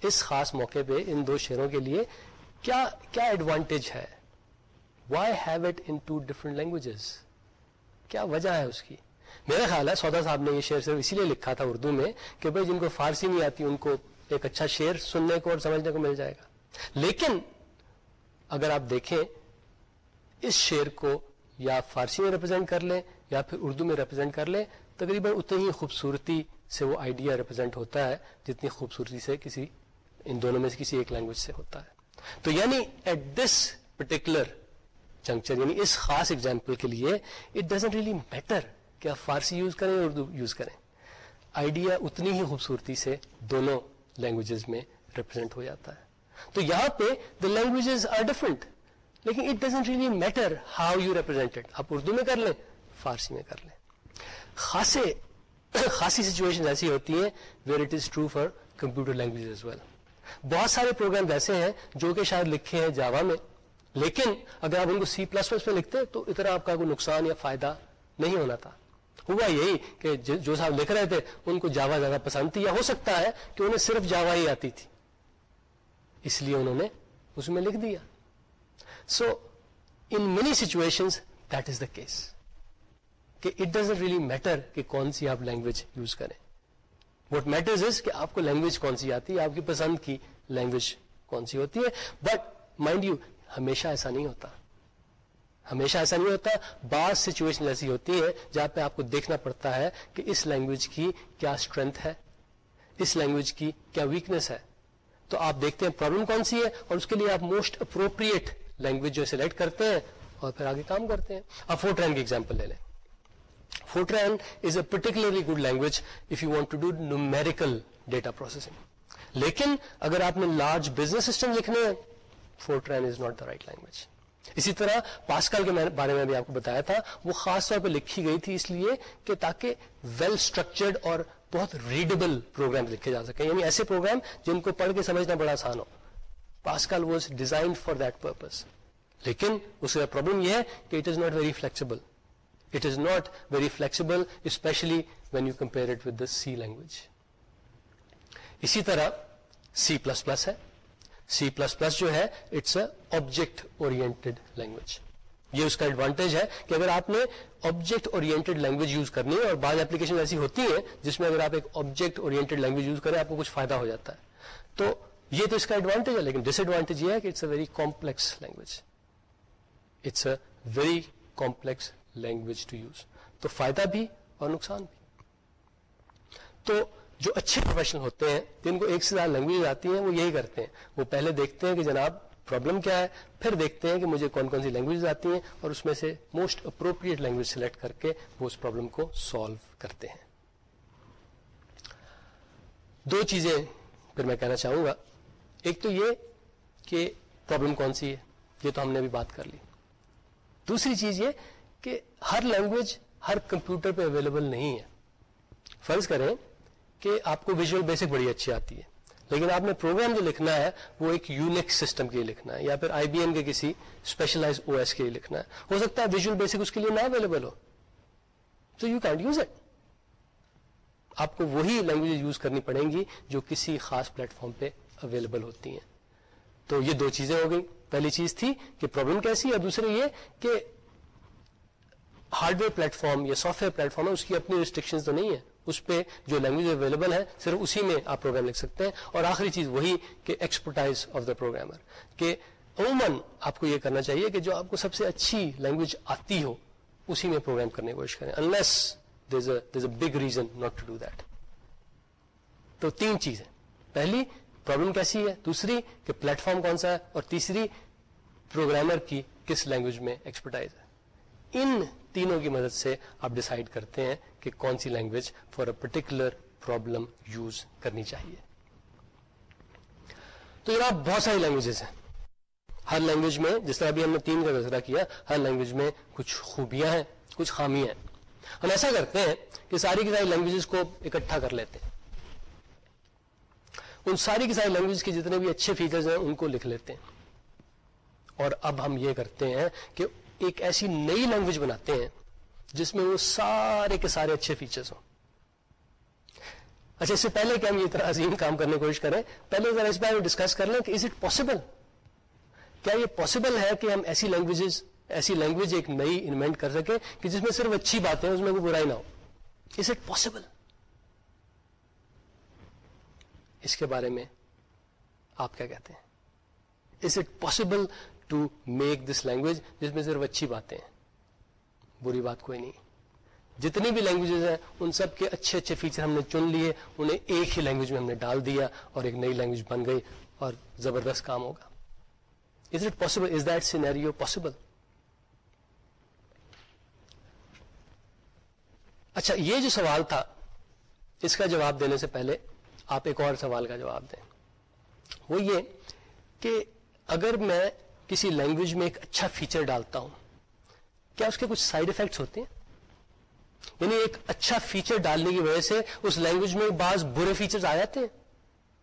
اس خاص موقع پہ ان دو شہروں کے لیے کیا کیا ایڈوانٹیج ہے؟ Why have it in two different languages کیا وجہ ہے اس کی؟ میرا خیال ہے سودا صاحب نے یہ شعر صرف اسی لیے لکھا تھا اردو میں کہ بھائی جن کو فارسی نہیں آتی ان کو ایک اچھا شعر سننے کو اور سمجھنے کو مل جائے گا۔ لیکن اگر آپ دیکھیں اس شعر کو یا فارسی میں ریپرزینٹ کر لیں یا پھر اردو میں ریپرزینٹ کر لیں، تقریباً اتنی ہی خوبصورتی سے وہ آئیڈیا ریپرزینٹ ہوتا ہے جتنی خوبصورتی سے کسی ان دونوں میں سے کسی ایک لینگویج سے ہوتا ہے۔ تو یعنی ایٹ دس پرٹیکولر جنکچر یعنی اس خاص ایگزامپل کے لیے اٹ ڈزنٹ ریئلی میٹر کہ آپ فارسی یوز کریں اردو یوز کریں۔ آئیڈیا اتنی ہی خوبصورتی سے دونوں لینگویجز میں ریپرزینٹ ہو جاتا ہے۔ تو یہاں پہ دا لینگویجز آر ڈفرنٹ لیکن it doesn't really matter how you represented آپ اردو میں کر لیں، فارسی میں کر لیں۔ خاصے، خاصی سچویشن ایسی ہوتی ہیں where it is true for computer language well بہت سارے پروگرام ایسے ہیں جو کہ شاید لکھے ہیں جاوا میں، لیکن اگر آپ ان کو سی پلس پلس میں لکھتے تو اتنا آپ کا کوئی نقصان یا فائدہ نہیں ہونا تھا۔ ہوا یہی کہ جو صاحب لکھ رہے تھے، ان کو جاوا زیادہ پسند تھی یا ہو سکتا ہے کہ انہیں صرف جاوا ہی آتی تھی۔ اس لیے انہوں نے اس میں لکھ دیا۔ So in many situation that is the case کہ اٹ ڈزنٹ ریلی میٹر کہ کون سی آپ لینگویج یوز کریں۔ وٹ میٹرز از کہ آپ کو لینگویج کون سی آتی ہے، آپ کی پسند کی لینگویج کون سی ہوتی ہے۔ بٹ مائنڈ یو ہمیشہ ایسا نہیں ہوتا۔ ہمیشہ ایسا نہیں ہوتا۔ بعض سچویشن ایسی ہوتی ہے جہاں پہ آپ کو دیکھنا پڑتا ہے کہ اس لینگویج کی کیا اسٹرینتھ ہے، اس لینگویج کی کیا ویکنیس ہے۔ تو آپ دیکھتے ہیں پرابلم کون سی ہے اور اس کے لیے آپ موسٹ اپروپریٹ لینگویج جو سلیکٹ کرتے ہیں اور پھر آگے کام کرتے ہیں۔ آپ فورٹرین کی ایگزامپل لے لیں۔ Fortran is a particularly good language if you want to do numerical data processing لیکن اگر آپ نے لارج بزنس سسٹم لکھنے ہیں Fortran is not the right language اسی طرح پاسکل کے بارے میں بھی آپ کو بتایا تھا وہ خاص طور پہ لکھی گئی تھی اس لیے کہ تاکہ ویل اسٹرکچرڈ اور بہت ریڈیبل پروگرام لکھے جا سکیں۔ یعنی ایسے پروگرام جن کو پڑھ کے سمجھنا بڑا آسان ہو۔ Pascal was design for that purpose لیکن اس کا پرابلم یہ ہے کہ it is not very flexible it is not very flexible especially when you compare it with the C language اسی طرح سی پلس پلس ہے. سی پلس پلس جو ہے it's a object oriented language یہ اس کا ایڈوانٹیج ہے کہ اگر آپ نے آبجیکٹ اورینٹیڈ لینگویج یوز کرنی ہے اور بعض اپلیکیشن ایسی ہوتی ہیں جس میں اگر آپ ایک آبجیکٹ اورینٹیڈ لینگویج یوز کریں، آپ کو کچھ فائدہ ہو جاتا ہے۔ تو یہ تو اس کا ایڈوانٹیج ہے، لیکن ڈس ایڈوانٹیج یہ ہے کہ it's a very complex language it's a very complex language to use تو فائدہ بھی اور نقصان بھی۔ تو جو اچھے پروفیشنل ہوتے ہیں، جن کو ایک سے زیادہ لینگویج آتی ہیں، وہ یہی کرتے ہیں۔ وہ پہلے دیکھتے ہیں کہ جناب پرابلم کیا ہے، پھر دیکھتے ہیں کہ مجھے کون کون سی لینگویج آتی ہیں اور اس میں سے موسٹ اپروپریٹ لینگویج سلیکٹ کر کے وہ اس پرابلم کو سالو کرتے ہیں۔ دو چیزیں پھر میں کہنا چاہوں گا۔ ایک تو یہ کہ پرابلم کون سی ہے، یہ تو ہم نے بھی بات کر لی۔ دوسری چیز یہ کہ ہر لینگویج ہر کمپیوٹر پہ اویلیبل نہیں ہے۔ فرض کریں کہ آپ کو ویژل بیسک بڑی اچھی آتی ہے، لیکن آپ نے پروگرام جو لکھنا ہے، وہ ایک یونک سسٹم کے لیے لکھنا ہے، یا پھر آئی بی ایم کے کسی اسپیشلائز او ایس کے لیے لکھنا ہے۔ ہو سکتا ہے ویژل بیسک اس کے لیے نہ اویلیبل ہو۔ تو یو کینٹ یوز اٹ آپ کو وہی لینگویج یوز کرنی پڑیں گی جو کسی خاص پلیٹ فارم پہ اویلیبل ہوتی ہیں۔ تو یہ دو چیزیں ہو گئی پہلی چیز تھی کہ پرابلم کیسی اور دوسرے یہ کہ ہارڈ ویئر پلیٹ فارم یا سافٹ ویئر پلیٹ فارم ہے، اس کی اپنی ریسٹرکشن تو نہیں ہے۔ اس پہ جو لینگویج اویلیبل ہے، صرف اسی میں آپ پروگرام لکھ سکتے ہیں۔ اور آخری چیز وہی کہ ایکسپرٹائز آف دا پروگرامر کہ عموماً آپ کو یہ کرنا چاہیے کہ جو آپ کو سب سے اچھی لینگویج آتی ہو، اسی میں پروگرام کرنے کی کوشش کریں۔ Unless there's a big reason not to do that تو تین چیزیں۔ پہلی پرابلم کیسی ہے؟ دوسری، کہ پلیٹ فارم کون سا ہے؟ اور تیسری پروگرامر کی کس لینگویج میں ایکسپرٹائز ہے؟ ان تینوں کی مدد سے آپ ڈسائڈ کرتے ہیں کہ کون سی language for a particular problem use کرنی چاہیے۔ تو یہ بہت ساری لینگویجز ہیں۔ ہر لینگویج میں، جس طرح ابھی ہم نے تین کا تذکرہ کیا، ہر لینگویج میں کچھ خوبیاں ہیں، کچھ خامیاں ہیں۔ ہم ایسا کرتے ہیں کہ ساری کی ساری لینگویجز کو اکٹھا کر لیتے ہیں۔ ان ساری کی ساری لینگویج کے جتنے بھی اچھے فیچرز ہیں، ان کو لکھ لیتے ہیں۔ اور اب ہم یہ کرتے ہیں کہ ایک ایسی نئی لینگویج بناتے ہیں جس میں وہ سارے کے سارے اچھے فیچرز ہوں۔ اچھا اس سے پہلے کہ ہم یہ اتنا عظیم کام کرنے کی کوشش کریں، پہلے ذرا اس بارے میں ڈسکس کر لیں کہ از اٹ پاسبل کیا یہ پاسبل ہے کہ ہم ایسی لینگویجز ایسی لینگویج ایک نئی انوینٹ کر سکیں کہ جس میں صرف اچھی باتیں اس میں کوئی برائی نہ ہو؟ از اٹ پاسبل اس کے بارے میں آپ کیا کہتے ہیں؟ Is it possible to make this language جس میں صرف اچھی باتیں ہیں۔ بری بات کوئی نہیں۔ جتنی بھی لینگویجز ہیں، ان سب کے اچھے اچھے فیچر ہم نے چن لیے، انہیں ایک ہی لینگویج میں ہم نے ڈال دیا اور ایک نئی لینگویج بن گئی اور زبردست کام ہوگا۔ Is it possible is that scenario possible اچھا یہ جو سوال تھا، اس کا جواب دینے سے پہلے آپ ایک اور سوال کا جواب دیں۔ وہ یہ کہ اگر میں کسی لینگویج میں ایک اچھا فیچر ڈالتا ہوں۔ کیا اس کے کچھ سائڈ افیکٹس ہوتے ہیں؟ یعنی ایک اچھا فیچر ڈالنے کی وجہ سے اس لینگویج میں بعض برے فیچرز آ جاتے ہیں۔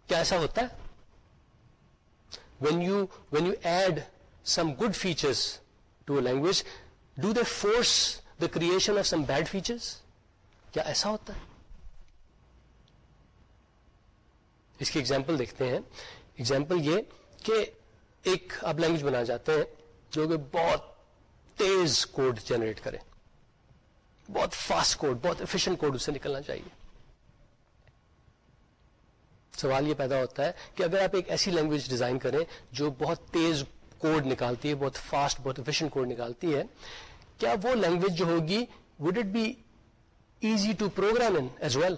کیا ایسا ہوتا ہے؟ When you when you add some good features to a language do they force the creation of some bad features کیا ایسا ہوتا ہے؟ اس کی ایگزامپل دیکھتے ہیں۔ ایگزامپل یہ کہ ایک آپ لینگویج بنا جاتے ہیں جو کہ بہت تیز کوڈ جنریٹ کرے بہت فاسٹ کوڈ بہت ایفیشنٹ کوڈ اس سے نکلنا چاہیے۔ سوال یہ پیدا ہوتا ہے کہ اگر آپ ایک ایسی لینگویج ڈیزائن کریں جو بہت تیز کوڈ نکالتی ہے، بہت فاسٹ بہت ایفیشنٹ کوڈ نکالتی ہے، کیا وہ لینگویج جو ہوگی would it be easy to program in as well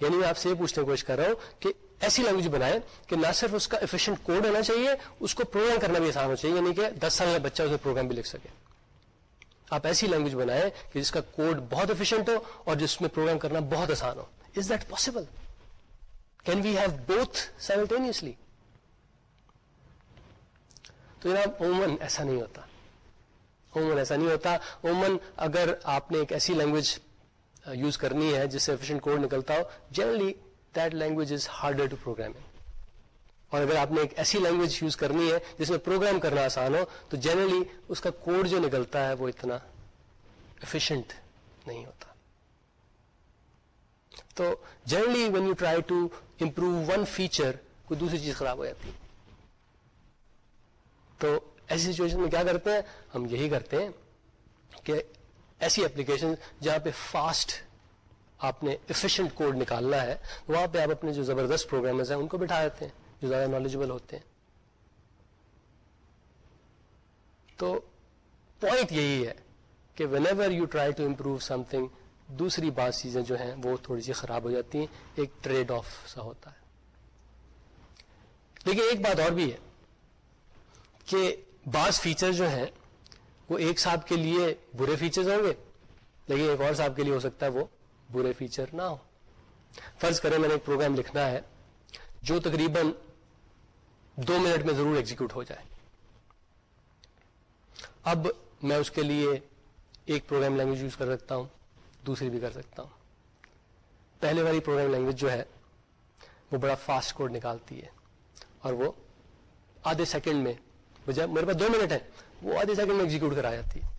یعنی میں آپ سے یہ پوچھنے کی کوشش کر رہا ہوں کہ ایسی لینگویج بنائے کہ نہ صرف اس کا ایفیشنٹ کوڈ ہونا چاہیے، اس کو پروگرام کرنا بھی آسان ہونا چاہیے یعنی کہ دس سال کا بچہ اس میں پروگرام بھی لکھ سکے۔ آپ ایسی لینگویج بنائیں کہ جس کا کوڈ بہت ایفیشینٹ ہو اور جس میں پروگرام کرنا بہت آسان ہو۔ Is that possible can we have both simultaneously تو جناب، عموماً ایسا نہیں ہوتا۔ عموماً ایسا نہیں ہوتا۔ عموماً اگر آپ نے ایک ایسی لینگویج یوز کرنی ہے جس سے ایفیشینٹ کوڈ نکلتا ہو generally that language is harder to programming اور اگر آپ نے ایک ایسی لینگویج یوز کرنی ہے جس میں پروگرام کرنا آسان ہو، تو جنرلی اس کا کوڈ جو نکلتا ہے وہ اتنا ایفیشنٹ نہیں ہوتا۔ تو generally when you try to improve one feature کوئی دوسری چیز خراب ہو جاتی۔ تو ایسی سچویشن میں کیا کرتے ہیں؟ ہم یہی کرتے ہیں کہ ایسی اپلیکیشن جہاں پہ فاسٹ آپ نے ایفیشنٹ کوڈ نکالنا ہے، وہاں پہ آپ اپنے جو زبردست پروگرامرز ہیں، ان کو بٹھا دیتے ہیں، جو زیادہ نالجبل ہوتے ہیں۔ تو پوائنٹ یہی ہے کہ whenever you try to improve something دوسری بعض چیزیں جو ہیں، وہ تھوڑی سی خراب ہو جاتی ہیں، ایک ٹریڈ آف سا ہوتا ہے۔ لیکن ایک بات اور بھی ہے کہ بعض فیچر جو ہیں، وہ ایک صاحب کے لیے برے فیچرز ہوں گے، لیکن ایک اور صاحب کے لیے ہو سکتا ہے وہ برے فیچر نہ ہو۔ فرض کریں میں نے ایک پروگرام لکھنا ہے جو تقریباً دو منٹ میں ضرور ایگزیکیوٹ ہو جائے۔ اب میں اس کے لیے ایک پروگرام لینگویج یوز کر سکتا ہوں، دوسری بھی کر سکتا ہوں۔ پہلے والی پروگرام لینگویج جو ہے، وہ بڑا فاسٹ کوڈ نکالتی ہے اور وہ آدھے سیکنڈ میں میرے پاس دو منٹ ہے وہ آدھے سیکنڈ میں ایگزیکیوٹ کرا جاتی ہے۔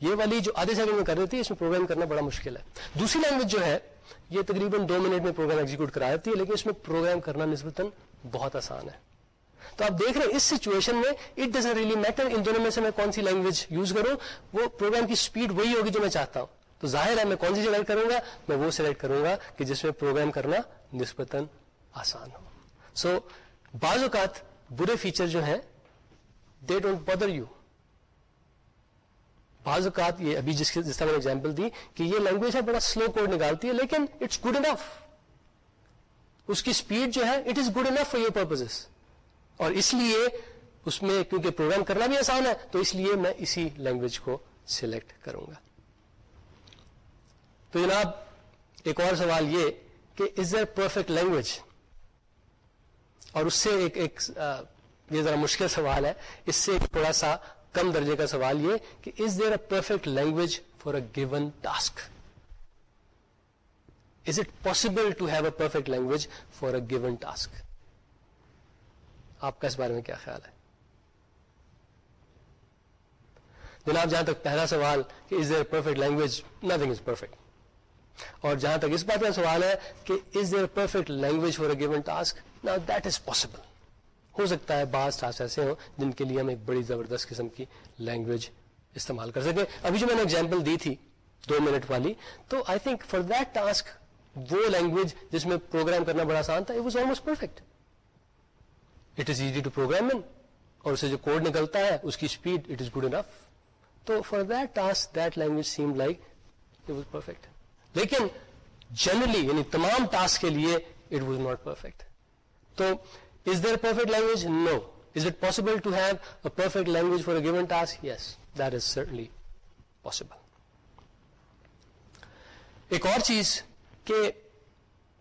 یہ والی جو آدھے سیکنڈ میں کر دیتی ہے اس میں پروگرام کرنا بڑا مشکل ہے۔ دوسری لینگویج جو ہے یہ تقریباً دو منٹ میں پروگرام ایگزیکیوٹ کرا جاتی ہے لیکن اس میں پروگرام کرنا نسبتاً بہت آسان ہے۔ تو آپ دیکھ رہے ہیں اس سچویشن میں اٹ ڈزن ریلی میٹر ان دونوں میں سے میں کون سی لینگویج یوز کروں وہ پروگرام کی اسپیڈ وہی ہوگی جو میں چاہتا ہوں۔ تو ظاہر ہے میں کون سی سلیکٹ کروں گا؟ میں وہ سلیکٹ کروں گا کہ جس میں پروگرام کرنا نسبتاً آسان ہو۔ سو so, بعض اوقات برے فیچر جو ہیں دے ڈونٹ بدر یو بعض اوقات یہ ابھی جس جس طرح میں نے ایگزامپل دی کہ یہ لینگویج ہے، بڑا سلو کوڈ نکالتی ہے، لیکن اٹس گڈ انف اس کی اسپیڈ جو ہے it is good enough for your purpose اور اس لیے اس میں کیونکہ پروگرام کرنا بھی آسان ہے، تو اس لیے میں اسی لینگویج کو سلیکٹ کروں گا۔ تو جناب، ایک اور سوال یہ کہ از اے پرفیکٹ لینگویج اور اس سے ایک ایک یہ ذرا مشکل سوال ہے۔ اس سے تھوڑا سا کم درجے کا سوال یہ کہ is there a perfect language for a given task is it possible to have a perfect language for a given task آپ کا اس بارے میں کیا خیال ہے؟ جناب، جہاں تک پہلا سوال کہ is there perfect language nothing is perfect اور جہاں تک اس بات کا سوال ہے کہ is there perfect language for a given task نا دیٹ از پاسبل ہو سکتا ہے بعض ٹاسک ایسے ہوں جن کے لیے ہم ایک بڑی زبردست قسم کی لینگویج استعمال کر سکیں ابھی جو میں نے ایگزامپل دی تھی دو منٹ والی، تو I think for that task وہ لینگویج جس میں پروگرام کرنا بڑا آسان تھا it was almost perfect it is easy to program اور اسے جو کوڈ نکلتا ہے، اس کی speed it is good enough تو for that task that language same like it was perfect لیکن جنرلی یعنی تمام ٹاسک کے لیے اٹ واز ناٹ پرفیکٹ تو Is there a perfect language? No. Is it possible to have a perfect language for a given task? Yes, that is certainly possible. ایک اور چیز کہ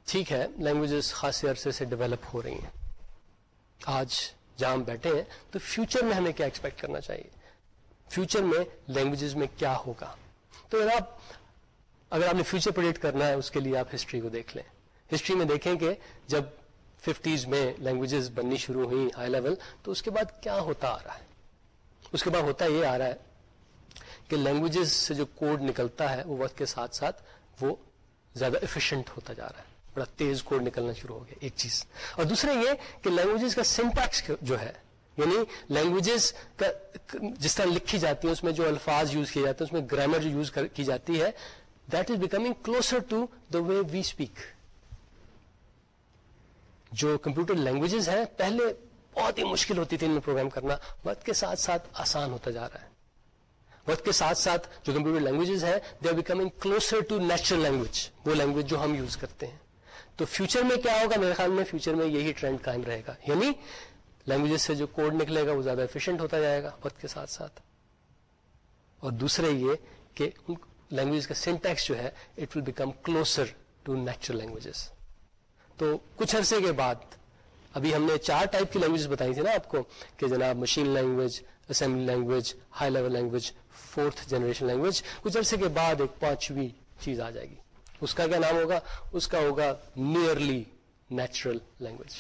ٹھیک ہے لینگویجز خاصے عرصے سے ڈیولپ ہو رہی ہیں آج جہاں ہم بیٹھے ہیں تو فیوچر میں ہمیں کیا ایکسپیکٹ کرنا چاہیے فیوچر میں لینگویجز میں کیا ہوگا تو اگر آپ اگر آپ نے فیوچر پروڈکٹ کرنا ہے اس کے لیے آپ ہسٹری کو دیکھ لیں ہسٹری میں دیکھیں کہ جب ففٹیز میں لینگویجز بننی شروع ہوئی ہائی لیول تو اس کے بعد کیا ہوتا آ رہا ہے؟ اس کے بعد ہوتا یہ آ رہا ہے کہ لینگویجز سے جو کوڈ نکلتا ہے، وہ وقت کے ساتھ ساتھ وہ زیادہ افیشینٹ ہوتا جا رہا ہے۔ بڑا تیز کوڈ نکلنا شروع ہو گیا، ایک چیز۔ اور دوسرا یہ کہ لینگویجز کا سنٹیکس جو ہے یعنی لینگویجز کا جس طرح لکھی جاتی ہے اس میں جو الفاظ یوز کیے جاتے ہیں، اس میں گرامر جو یوز کی جاتی ہے that is becoming closer to the way we speak جو کمپیوٹر لینگویجز ہیں، پہلے بہت ہی مشکل ہوتی تھی ان میں پروگرام کرنا۔ وقت کے ساتھ ساتھ آسان ہوتا جا رہا ہے۔ وقت کے ساتھ ساتھ جو کمپیوٹر لینگویجز ہیں they are becoming closer to natural language وہ لینگویج جو ہم یوز کرتے ہیں۔ تو فیوچر میں کیا ہوگا؟ میرے خیال میں فیوچر میں یہی ٹرینڈ قائم رہے گا۔ یعنی لینگویجز سے جو کوڈ نکلے گا، وہ زیادہ ایفیشینٹ ہوتا جائے گا وقت کے ساتھ ساتھ۔ اور دوسرے یہ کہ لینگویج کا سینٹیکس جو ہے it will become closer to natural languages تو کچھ عرصے کے بعد، ابھی ہم نے چار ٹائپ کی لینگویج بتائی تھی نا آپ کو کہ جناب machine language assembly language high level language fourth generation language کچھ عرصے کے بعد ایک پانچویں چیز آ جائے گی۔ اس کا کیا نام ہوگا؟ اس کا ہوگا نیئرلی نیچرل لینگویج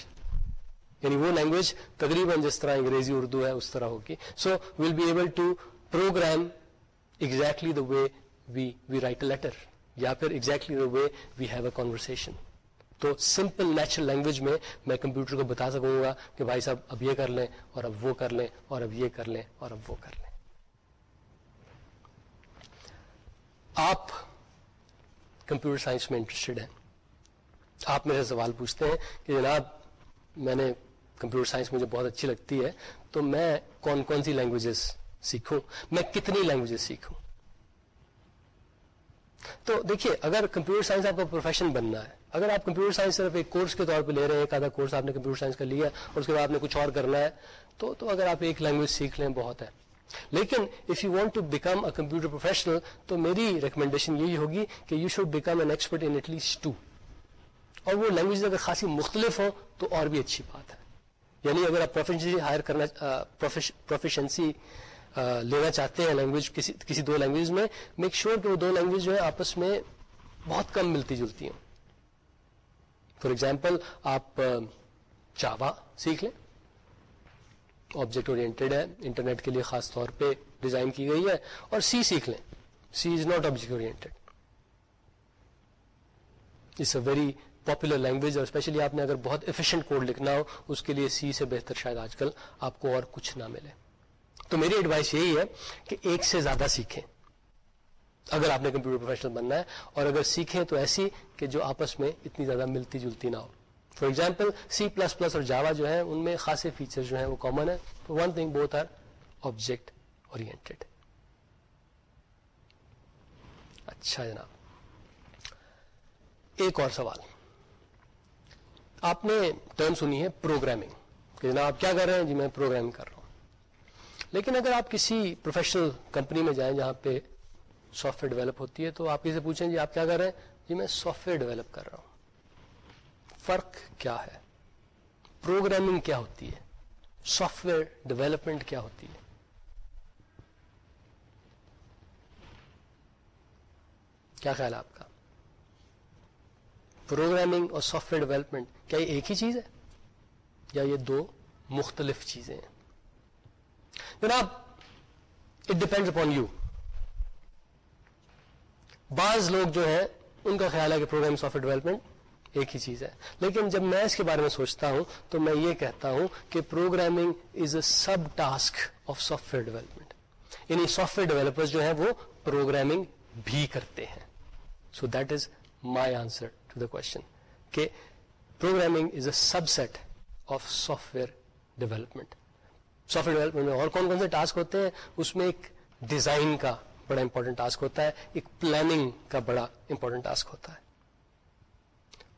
یعنی وہ لینگویج تقریباً جس طرح انگریزی، اردو ہے، اس طرح ہوگی۔ So will be able to program exactly the way we we write a letter یا پھر exactly the way we have a conversion to simple natural language میں میں کمپیوٹر کو بتا سکوں گا کہ بھائی صاحب اب یہ کر لیں اور اب وہ کر لیں اور اب یہ کر لیں اور اب وہ کر لیں۔ آپ کمپیوٹر سائنس میں انٹرسٹڈ ہیں۔ آپ میرے سوال پوچھتے ہیں کہ جناب میں نے کمپیوٹر سائنس مجھے بہت اچھی لگتی ہے تو میں کون کون سی لینگویجز سیکھوں؟ میں کتنی لینگویجز سیکھوں؟ تو دیکھیے، اگر کمپیوٹر سائنس آپ کا پروفیشن بننا ہے اگر آپ کمپیوٹر سائنس صرف ایک کورس کے طور پہ لے رہے ہیں، ایک آدھا کورس آپ نے کمپیوٹر سائنس کا لیا اور اس کے بعد آپ نے کچھ اور کرنا ہے، تو تو اگر آپ ایک لینگویج سیکھ لیں، بہت ہے۔ لیکن if you want to become a computer professional تو میری ریکمنڈیشن یہی ہوگی کہ you should become an expert in at least two اور وہ لینگویج اگر خاصی مختلف ہوں، تو اور بھی اچھی بات ہے۔ یعنی اگر آپ پروفیشنسی ہائر کرنا پروفیشنسی لینا چاہتے ہیں لینگویج کسی کسی دو لینگویج میں میک شیور کہ وہ دو لینگویج جو ہے آپس میں بہت کم ملتی جلتی ہوں فار ایگزامپل آپ چاوا سیکھ لیں۔ آبجیکٹ اورینٹیڈ ہے۔ انٹرنیٹ کے لیے خاص طور پہ ڈیزائن کی گئی ہے۔ اور سی سیکھ لیں۔ C is not object oriented it's a very popular language اور اسپیشلی آپ نے اگر بہت ایفیشینٹ کوڈ لکھنا ہو، اس کے لیے سی سے بہتر شاید آج کل آپ کو اور کچھ نہ ملے۔ تو میری ایڈوائس یہی ہے کہ ایک سے زیادہ سیکھیں۔ اگر آپ نے کمپیوٹر پروفیشنل بننا ہے اور اگر سیکھیں تو ایسی کہ جو آپس میں اتنی زیادہ ملتی جلتی نہ ہو۔ For example C plus plus اور جاوا جو ہے ان میں خاصے فیچر جو ہیں وہ کامن ہے one thing both are object oriented اچھا جناب۔ ایک اور سوال۔ آپ نے ٹرم سنی ہے پروگرامنگ کہ جناب آپ کیا کر رہے ہیں؟ جی میں پروگرامنگ کر رہا ہوں۔ لیکن اگر آپ کسی پروفیشنل کمپنی میں جائیں جہاں پہ سافٹ ویئر ڈیولپ ہوتی ہے تو آپ کسی سے پوچھیں جی آپ کیا کر رہے ہیں؟ جی میں سافٹ ویئر ڈیولپ کر رہا ہوں۔ فرق کیا ہے؟ پروگرامنگ کیا ہوتی ہے؟ سافٹ ویئر ڈیولپمنٹ کیا ہوتی ہے؟ کیا خیال ہے آپ کا؟ پروگرامنگ اور سافٹ ویئر ڈیولپمنٹ کیا یہ ایک ہی چیز ہے؟ یا یہ دو مختلف چیزیں ہیں؟ جناب اٹ ڈپینڈ اپون یو بعض لوگ جو ہیں، ان کا خیال ہے کہ پروگرام سافٹ ویئر ڈیولپمنٹ ایک ہی چیز ہے۔ لیکن جب میں اس کے بارے میں سوچتا ہوں، تو میں یہ کہتا ہوں کہ programming is a subtask of software development یعنی سافٹ ویئر ڈیولپر جو ہیں، وہ پروگرامنگ بھی کرتے ہیں۔ So that is my answer to the question کہ programming is a subset of software development software development میں اور کون کون سے ٹاسک ہوتے ہیں؟ اس میں ایک ڈیزائن کا بڑا امپورٹنٹ ٹاسک ہوتا ہے، ایک پلاننگ کا بڑا امپورٹنٹ ٹاسک ہوتا ہے۔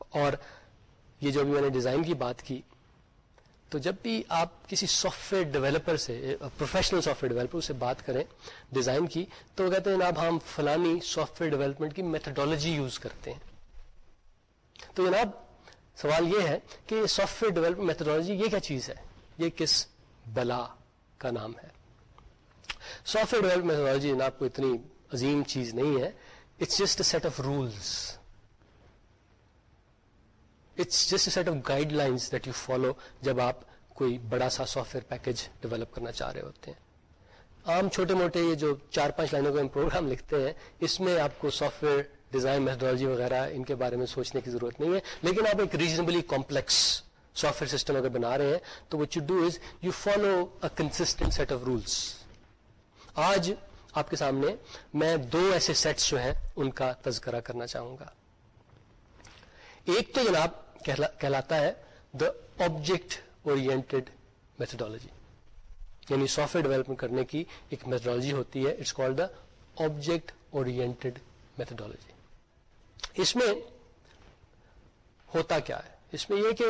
اور یہ جو بھی میں نے ڈیزائن کی بات کی، تو جب بھی آپ کسی سافٹ ویئر ڈیولپر سے پروفیشنل سافٹ ویئر ڈیولپر سے بات کریں ڈیزائن کی، تو وہ کہتے ہیں، جناب ہم فلانی سافٹ ویئر ڈیولپمنٹ کی میتھڈالوجی یوز کرتے ہیں۔ تو جناب، سوال یہ ہے کہ سافٹ ویئر ڈیولپمنٹ میتھڈالوجی یہ کیا چیز ہے؟ یہ کس بلا کا نام ہے؟ سافٹ ویئر ڈیولپمنٹ میتھڈالوجی جناب کو اتنی عظیم چیز نہیں ہے۔ It's just a set of rules it's just a set of guidelines that you follow جب آپ کوئی بڑا سا سافٹ ویئر پیکج ڈیولپ کرنا چاہ رہے ہوتے ہیں۔ عام چھوٹے موٹے یہ جو چار پانچ لائنوں کا ہم پروگرام لکھتے ہیں، اس میں آپ کو سافٹ ویئر ڈیزائن میتھڈالوجی وغیرہ ان کے بارے میں سوچنے کی ضرورت نہیں ہے۔ لیکن آپ ایک reasonably complex software system اگر بنا رہے ہیں، تو what you do is you follow a constant set of rules آج آپ کے سامنے میں دو ایسے سیٹس جو ہیں ان کا تذکرہ کرنا چاہوں گا۔ ایک تو جناب کہلاتا ہے دا آبجیکٹ اورینٹیڈ میتھڈالوجی یعنی سافٹ ویئر ڈیولپمنٹ کرنے کی ایک میتھڈالوجی ہوتی ہے it's called the object oriented methodology اس میں ہوتا کیا ہے؟ اس میں یہ کہ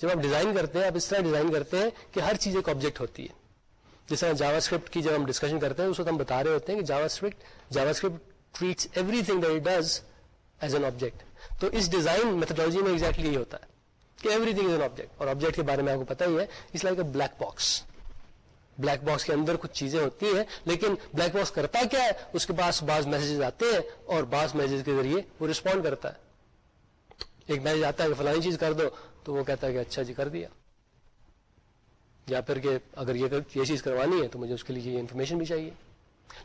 جب آپ ڈیزائن کرتے ہیں، آپ اس طرح ڈیزائن کرتے ہیں کہ ہر چیز ایک آبجیکٹ ہوتی ہے۔ جس طرح جاوا اسکرپٹ کی جب ہم ڈسکشن کرتے ہیں، اس وقت ہم بتا رہے ہوتے ہیں کہ JavaScript JavaScript treats everything that does as an object تو اس ڈیزائن میتھڈالوجی میں ایگزیکٹلی یہی ہوتا ہے کہ everything is an object اور آبجیکٹ کے بارے میں آپ کو پتا ہی ہے اس like a black box black box کے اندر کچھ چیزیں ہوتی ہیں، لیکن بلیک باکس کرتا کیا ہے؟ اس کے پاس بعض میسجز آتے ہیں اور بعض میسج کے ذریعے وہ رسپونڈ کرتا ہے۔ ایک میسج آتا ہے کہ فلانی چیز کر دو، تو وہ کہتا ہے کہ اچھا جی کر دیا۔ یا پھر کہ اگر یہ چیز کروانی ہے تو مجھے اس کے لیے یہ انفارمیشن بھی چاہیے۔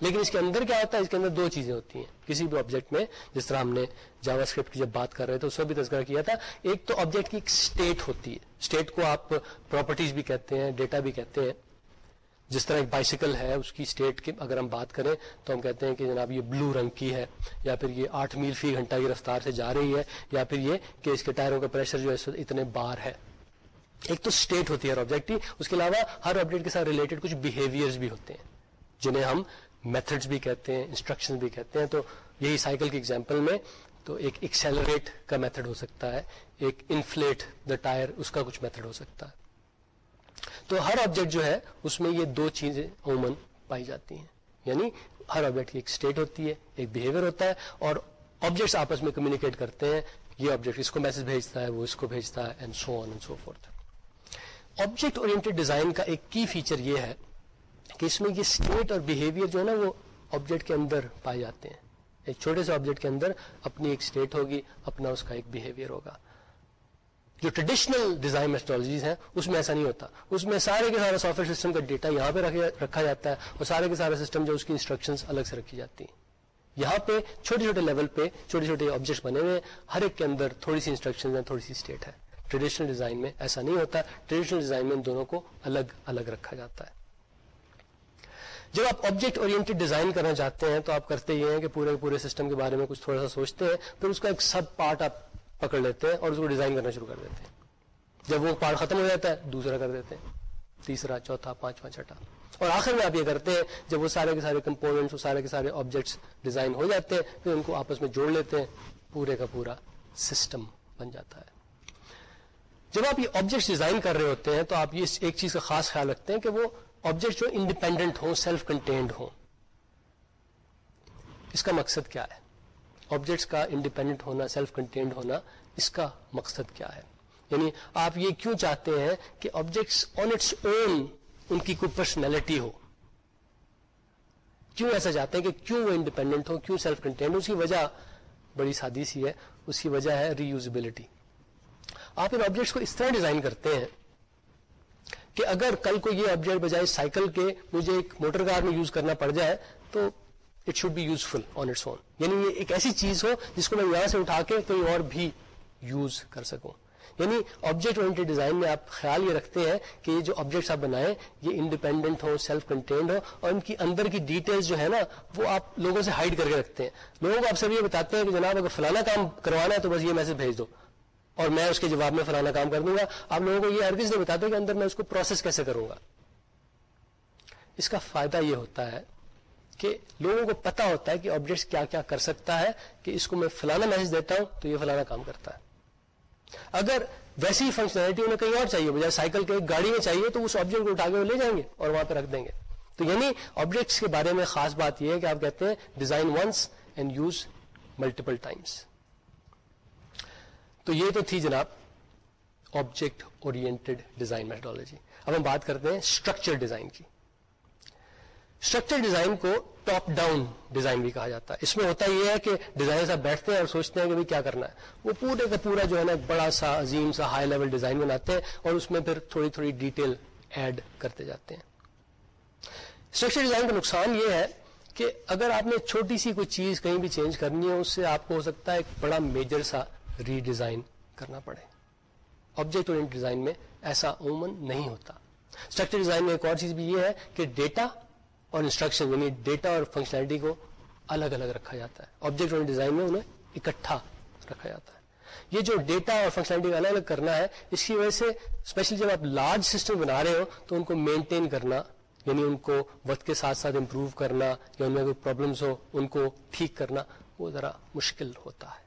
لیکن اس کے اندر کیا ہوتا ہے؟ اس کے اندر دو چیزیں ہوتی ہیں۔ کسی بھی آبجیکٹ میں، جس طرح ہم نے جاوا اسکرپٹ کی جب بات کر رہے تھے، اس میں بھی تذکرہ کیا تھا۔ ایک تو آبجیکٹ کی ایک اسٹیٹ ہوتی ہے۔ اسٹیٹ کو آپ پراپرٹیز بھی کہتے ہیں ڈیٹا بھی کہتے ہیں۔ جس طرح ایک بائسیکل ہے، اس کی اسٹیٹ کی اگر ہم بات کریں تو ہم کہتے ہیں کہ جناب یہ بلو رنگ کی ہے، یا پھر یہ آٹھ میل فی گھنٹہ کی رفتار سے جا رہی ہے، یا پھر یہ کہ اس کے ٹائروں کا پریشر جو ہے اتنے بار ہے۔ ایک تو اسٹیٹ ہوتی ہے ہر آبجیکٹ کی، اس کے علاوہ ہر آبجیکٹ کے ساتھ ریلیٹڈ کچھ بہیویئر بھی ہوتے ہیں، جنہیں ہم میتھڈس بھی کہتے ہیں انسٹرکشن بھی کہتے ہیں۔ تو یہی سائیکل کی ایگزامپل میں تو ایک ایکسیلریٹ کا میتھڈ ہو سکتا ہے، ایک انفلیٹ دا ٹائر اس کا کچھ میتھڈ ہو سکتا ہے۔ تو ہر آبجیکٹ جو ہے، اس میں یہ دو چیزیں عموماً پائی جاتی ہیں۔ یعنی ہر آبجیکٹ کی ایک اسٹیٹ ہوتی ہے، ایک بہیویئر ہوتا ہے اور آبجیکٹس آپس میں کمیونیکیٹ کرتے ہیں، یہ آبجیکٹ اس کو میسج بھیجتا ہے، وہ اس کو بھیجتا ہے and so on and so forth object oriented design کا ایک کی فیچر یہ ہے کہ اس میں یہ اسٹیٹ اور بہیویئر جو ہے نا وہ آبجیکٹ کے اندر پائے جاتے ہیں۔ ایک چھوٹے سے آبجیکٹ کے اندر اپنی ایک اسٹیٹ ہوگی، اپنا اس کا ایک بہیویئر ہوگا۔ جو ٹریڈیشنل ڈیزائن میتھڈالوجیز ہیں، اس میں ایسا نہیں ہوتا۔ اس میں سارے کے سارے سافٹ ویئر سسٹم کا ڈیٹا یہاں پہ رکھا جاتا ہے اور سارے کے سارے سسٹم جو اس کی انسٹرکشن الگ سے رکھی جاتی ہیں۔ یہاں پہ چھوٹے چھوٹے لیول پہ چھوٹے چھوٹے آبجیکٹس بنے ہوئے ہر ایک کے اندر تھوڑی سی انسٹرکشن ہے تھوڑی سی اسٹیٹ ہے۔ ٹریڈیشنل ڈیزائن میں ایسا نہیں ہوتا. ٹریڈیشنل ڈیزائن میں ان دونوں کو الگ الگ رکھا جاتا ہے. جب آپ آبجیکٹ اورینٹیڈ ڈیزائن کرنا چاہتے ہیں تو آپ کرتے یہ ہیں کہ پورے پورے سسٹم کے بارے میں کچھ تھوڑا سا سوچتے ہیں، پھر اس کا ایک سب پارٹ آپ پکڑ لیتے ہیں اور اس کو ڈیزائن کرنا شروع کر دیتے ہیں. جب وہ پارٹ ختم ہو جاتا ہے، دوسرا کر دیتے ہیں. تیسرا، چوتھا، پانچواں، چھٹا. اور آخر میں آپ یہ کرتے ہیں، جب وہ سارے کے سارے کمپوننٹس سارے کے سارے آبجیکٹس ڈیزائن ہو جاتے ہیں، پھر ان کو آپس میں جوڑ لیتے ہیں، پورے کا پورا سسٹم بن جاتا ہے. جب آپ یہ آبجیکٹس ڈیزائن کر رہے ہوتے ہیں تو آپ یہ ایک چیز کا خاص خیال رکھتے ہیں کہ وہ آبجیکٹ جو انڈیپینڈنٹ ہوں سیلف کنٹینڈ ہوں۔ اس کا مقصد کیا ہے؟ آبجیکٹس کا انڈیپینڈنٹ ہونا سیلف کنٹینڈ ہونا، اس کا مقصد کیا ہے؟ یعنی آپ یہ کیوں چاہتے ہیں کہ آبجیکٹس آن اٹس اون ان کی کوئی پرسنالٹی ہو؟ کیوں ایسا چاہتے ہیں کہ کیوں وہ انڈیپینڈنٹ ہو کیوں سیلف کنٹینٹ اس کی وجہ بڑی سادی سی ہے، اس کی وجہ ہے ری یوزبلٹی آپ ان آبجیکٹس کو اس طرح ڈیزائن کرتے ہیں کہ اگر کل کو یہ آبجیکٹ بجائے سائیکل کے مجھے ایک موٹر کار میں یوز کرنا پڑ جائے تو it should be useful on its own یعنی یہ ایک ایسی چیز ہو جس کو میں یہاں سے اٹھا کے کوئی اور بھی یوز کر سکوں. یعنی آبجیکٹ اورینٹیڈ ڈیزائن میں آپ خیال یہ رکھتے ہیں کہ یہ جو آبجیکٹس آپ بنائیں یہ انڈیپینڈنٹ ہو سیلف کنٹینڈ ہو اور ان کی اندر کی ڈیٹیلز جو ہے نا وہ آپ لوگوں سے ہائڈ کر کے رکھتے ہیں. لوگوں کو آپ سب یہ بتاتے ہیں کہ جناب اگر فلانا کام کروانا ہے تو بس یہ میسج بھیج دو. اور میں اس کے جواب میں فلانا کام کر دوں گا۔ آپ لوگوں کو یہ ہرگز نہیں بتاتے کہ اندر میں اس کو پروسیس کیسے کروں گا؟ اس کا فائدہ یہ ہوتا ہے کہ لوگوں کو پتا ہوتا ہے کہ آبجیکٹس کیا کیا کر سکتا ہے کہ اس کو میں فلانا میسج دیتا ہوں تو یہ فلانا کام کرتا ہے۔ اگر ویسی فنکشنلٹی انہیں کہیں اور چاہیے، بجائے سائیکل کے ایک گاڑی میں چاہیے تو اس آبجیکٹ کو اٹھا کے وہ لے جائیں گے اور وہاں پہ رکھ دیں گے۔ تو یعنی آبجیکٹس کے بارے میں خاص بات یہ ہے کہ آپ کہتے ہیں design once and use multiple times تو یہ تو تھی جناب آبجیکٹ اورینٹیڈ ڈیزائن میتھڈالوجی اب ہم بات کرتے ہیں اسٹرکچر ڈیزائن کی۔ اسٹرکچر ڈیزائن کو ٹاپ ڈاؤن ڈیزائن بھی کہا جاتا ہے۔ اس میں ہوتا یہ ہے کہ ڈیزائن صاحب بیٹھتے ہیں اور سوچتے ہیں کہ کیا کرنا ہے۔ وہ پورے کا پورا جو ہے نا بڑا سا عظیم سا ہائی لیول ڈیزائن بناتے ہیں اور اس میں پھر تھوڑی تھوڑی ڈیٹیل ایڈ کرتے جاتے ہیں۔ اسٹرکچر ڈیزائن کا نقصان یہ ہے کہ اگر آپ نے چھوٹی سی کوئی چیز کہیں بھی چینج کرنی ہے، اس سے آپ کو ہو سکتا ہے ایک بڑا میجر سا ری ڈیزائن کرنا پڑے۔ آبجیکٹ اور ڈیزائن میں ایسا عموماً نہیں ہوتا۔ اسٹرکچر ڈیزائن میں ایک اور چیز بھی یہ ہے کہ ڈیٹا اور انسٹرکشن یعنی ڈیٹا اور فنکشنلٹی کو الگ الگ رکھا جاتا ہے۔ آبجیکٹ اور ڈیزائن میں انہیں اکٹھا رکھا جاتا ہے۔ یہ جو ڈیٹا اور فنکشنلٹی الگ الگ کرنا ہے، اس کی وجہ سے اسپیشلی جب آپ لارج سسٹم بنا رہے ہو، تو ان کو مینٹین کرنا یعنی ان کو وقت کے ساتھ ساتھ امپروو کرنا، یا ان میں کوئی پرابلمس ہو، ان کو ٹھیک کرنا، وہ ذرا مشکل ہوتا ہے۔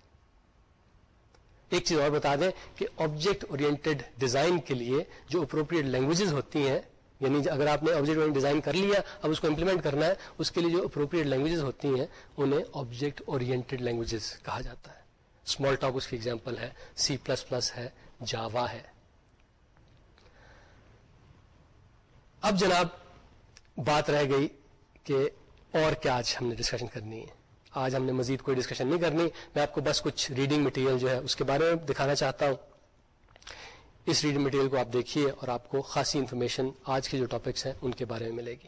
ایک چیز اور بتا دیں کہ آبجیکٹ اورینٹیڈ ڈیزائن کے لیے جو اپروپریٹ لینگویجز ہوتی ہیں یعنی اگر آپ نے آبجیکٹ ڈیزائن کر لیا، اب اس کو امپلیمنٹ کرنا ہے، اس کے لیے جو اپروپریٹ لینگویجز ہوتی ہیں، انہیں آبجیکٹ اورینٹیڈ لینگویجز کہا جاتا ہے۔ اسمال ٹاک اس کی ایگزامپل ہے سی پلس پلس ہے جاوا ہے۔ اب جناب، بات رہ گئی کہ اور کیا آج ہم نے ڈسکشن کرنی ہے۔ آج ہم نے مزید کوئی ڈسکشن نہیں کرنی۔ میں آپ کو بس کچھ ریڈنگ مٹیریل جو ہے اس کے بارے میں دکھانا چاہتا ہوں۔ اس ریڈنگ مٹیریل کو آپ دیکھیے اور آپ کو خاصی انفارمیشن آج کے جو ٹاپکس ہیں ان کے بارے میں ملے گی۔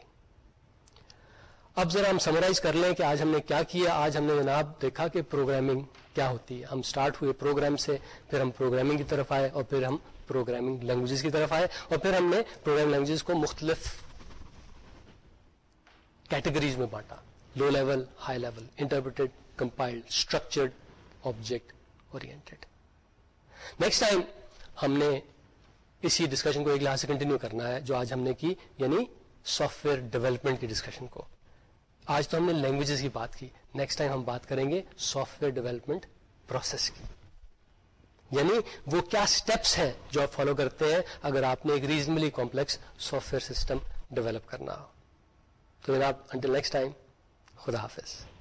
اب ذرا ہم سمرائز کر لیں کہ آج ہم نے کیا کیا۔ آج ہم نے جناب دیکھا کہ پروگرامنگ کیا ہوتی ہے۔ ہم سٹارٹ ہوئے پروگرام سے، پھر ہم پروگرامنگ کی طرف آئے اور پھر ہم پروگرامنگ لینگویجز کی طرف آئے اور پھر ہم نے پروگرام لینگویجز کو مختلف کیٹیگریز میں بانٹا۔ Low level high level interpreted compiled structured object oriented next time ہم نے اسی ڈسکشن کو ایک لحاظ سے کنٹینیو کرنا ہے، جو آج ہم نے کی یعنی سافٹ ویئر ڈیولپمنٹ کی ڈسکشن کو۔ آج تو ہم نے لینگویجز کی بات کی نیکسٹ ٹائم ہم بات کریں گے سافٹ ویئر ڈیولپمنٹ پروسیس کی۔ یعنی وہ کیا اسٹیپس ہیں جو آپ فالو کرتے ہیں اگر آپ نے ایک reasonably complex software system develop کرنا ہو۔ تو جناب انٹل نیکسٹ ٹائم خدا حافظ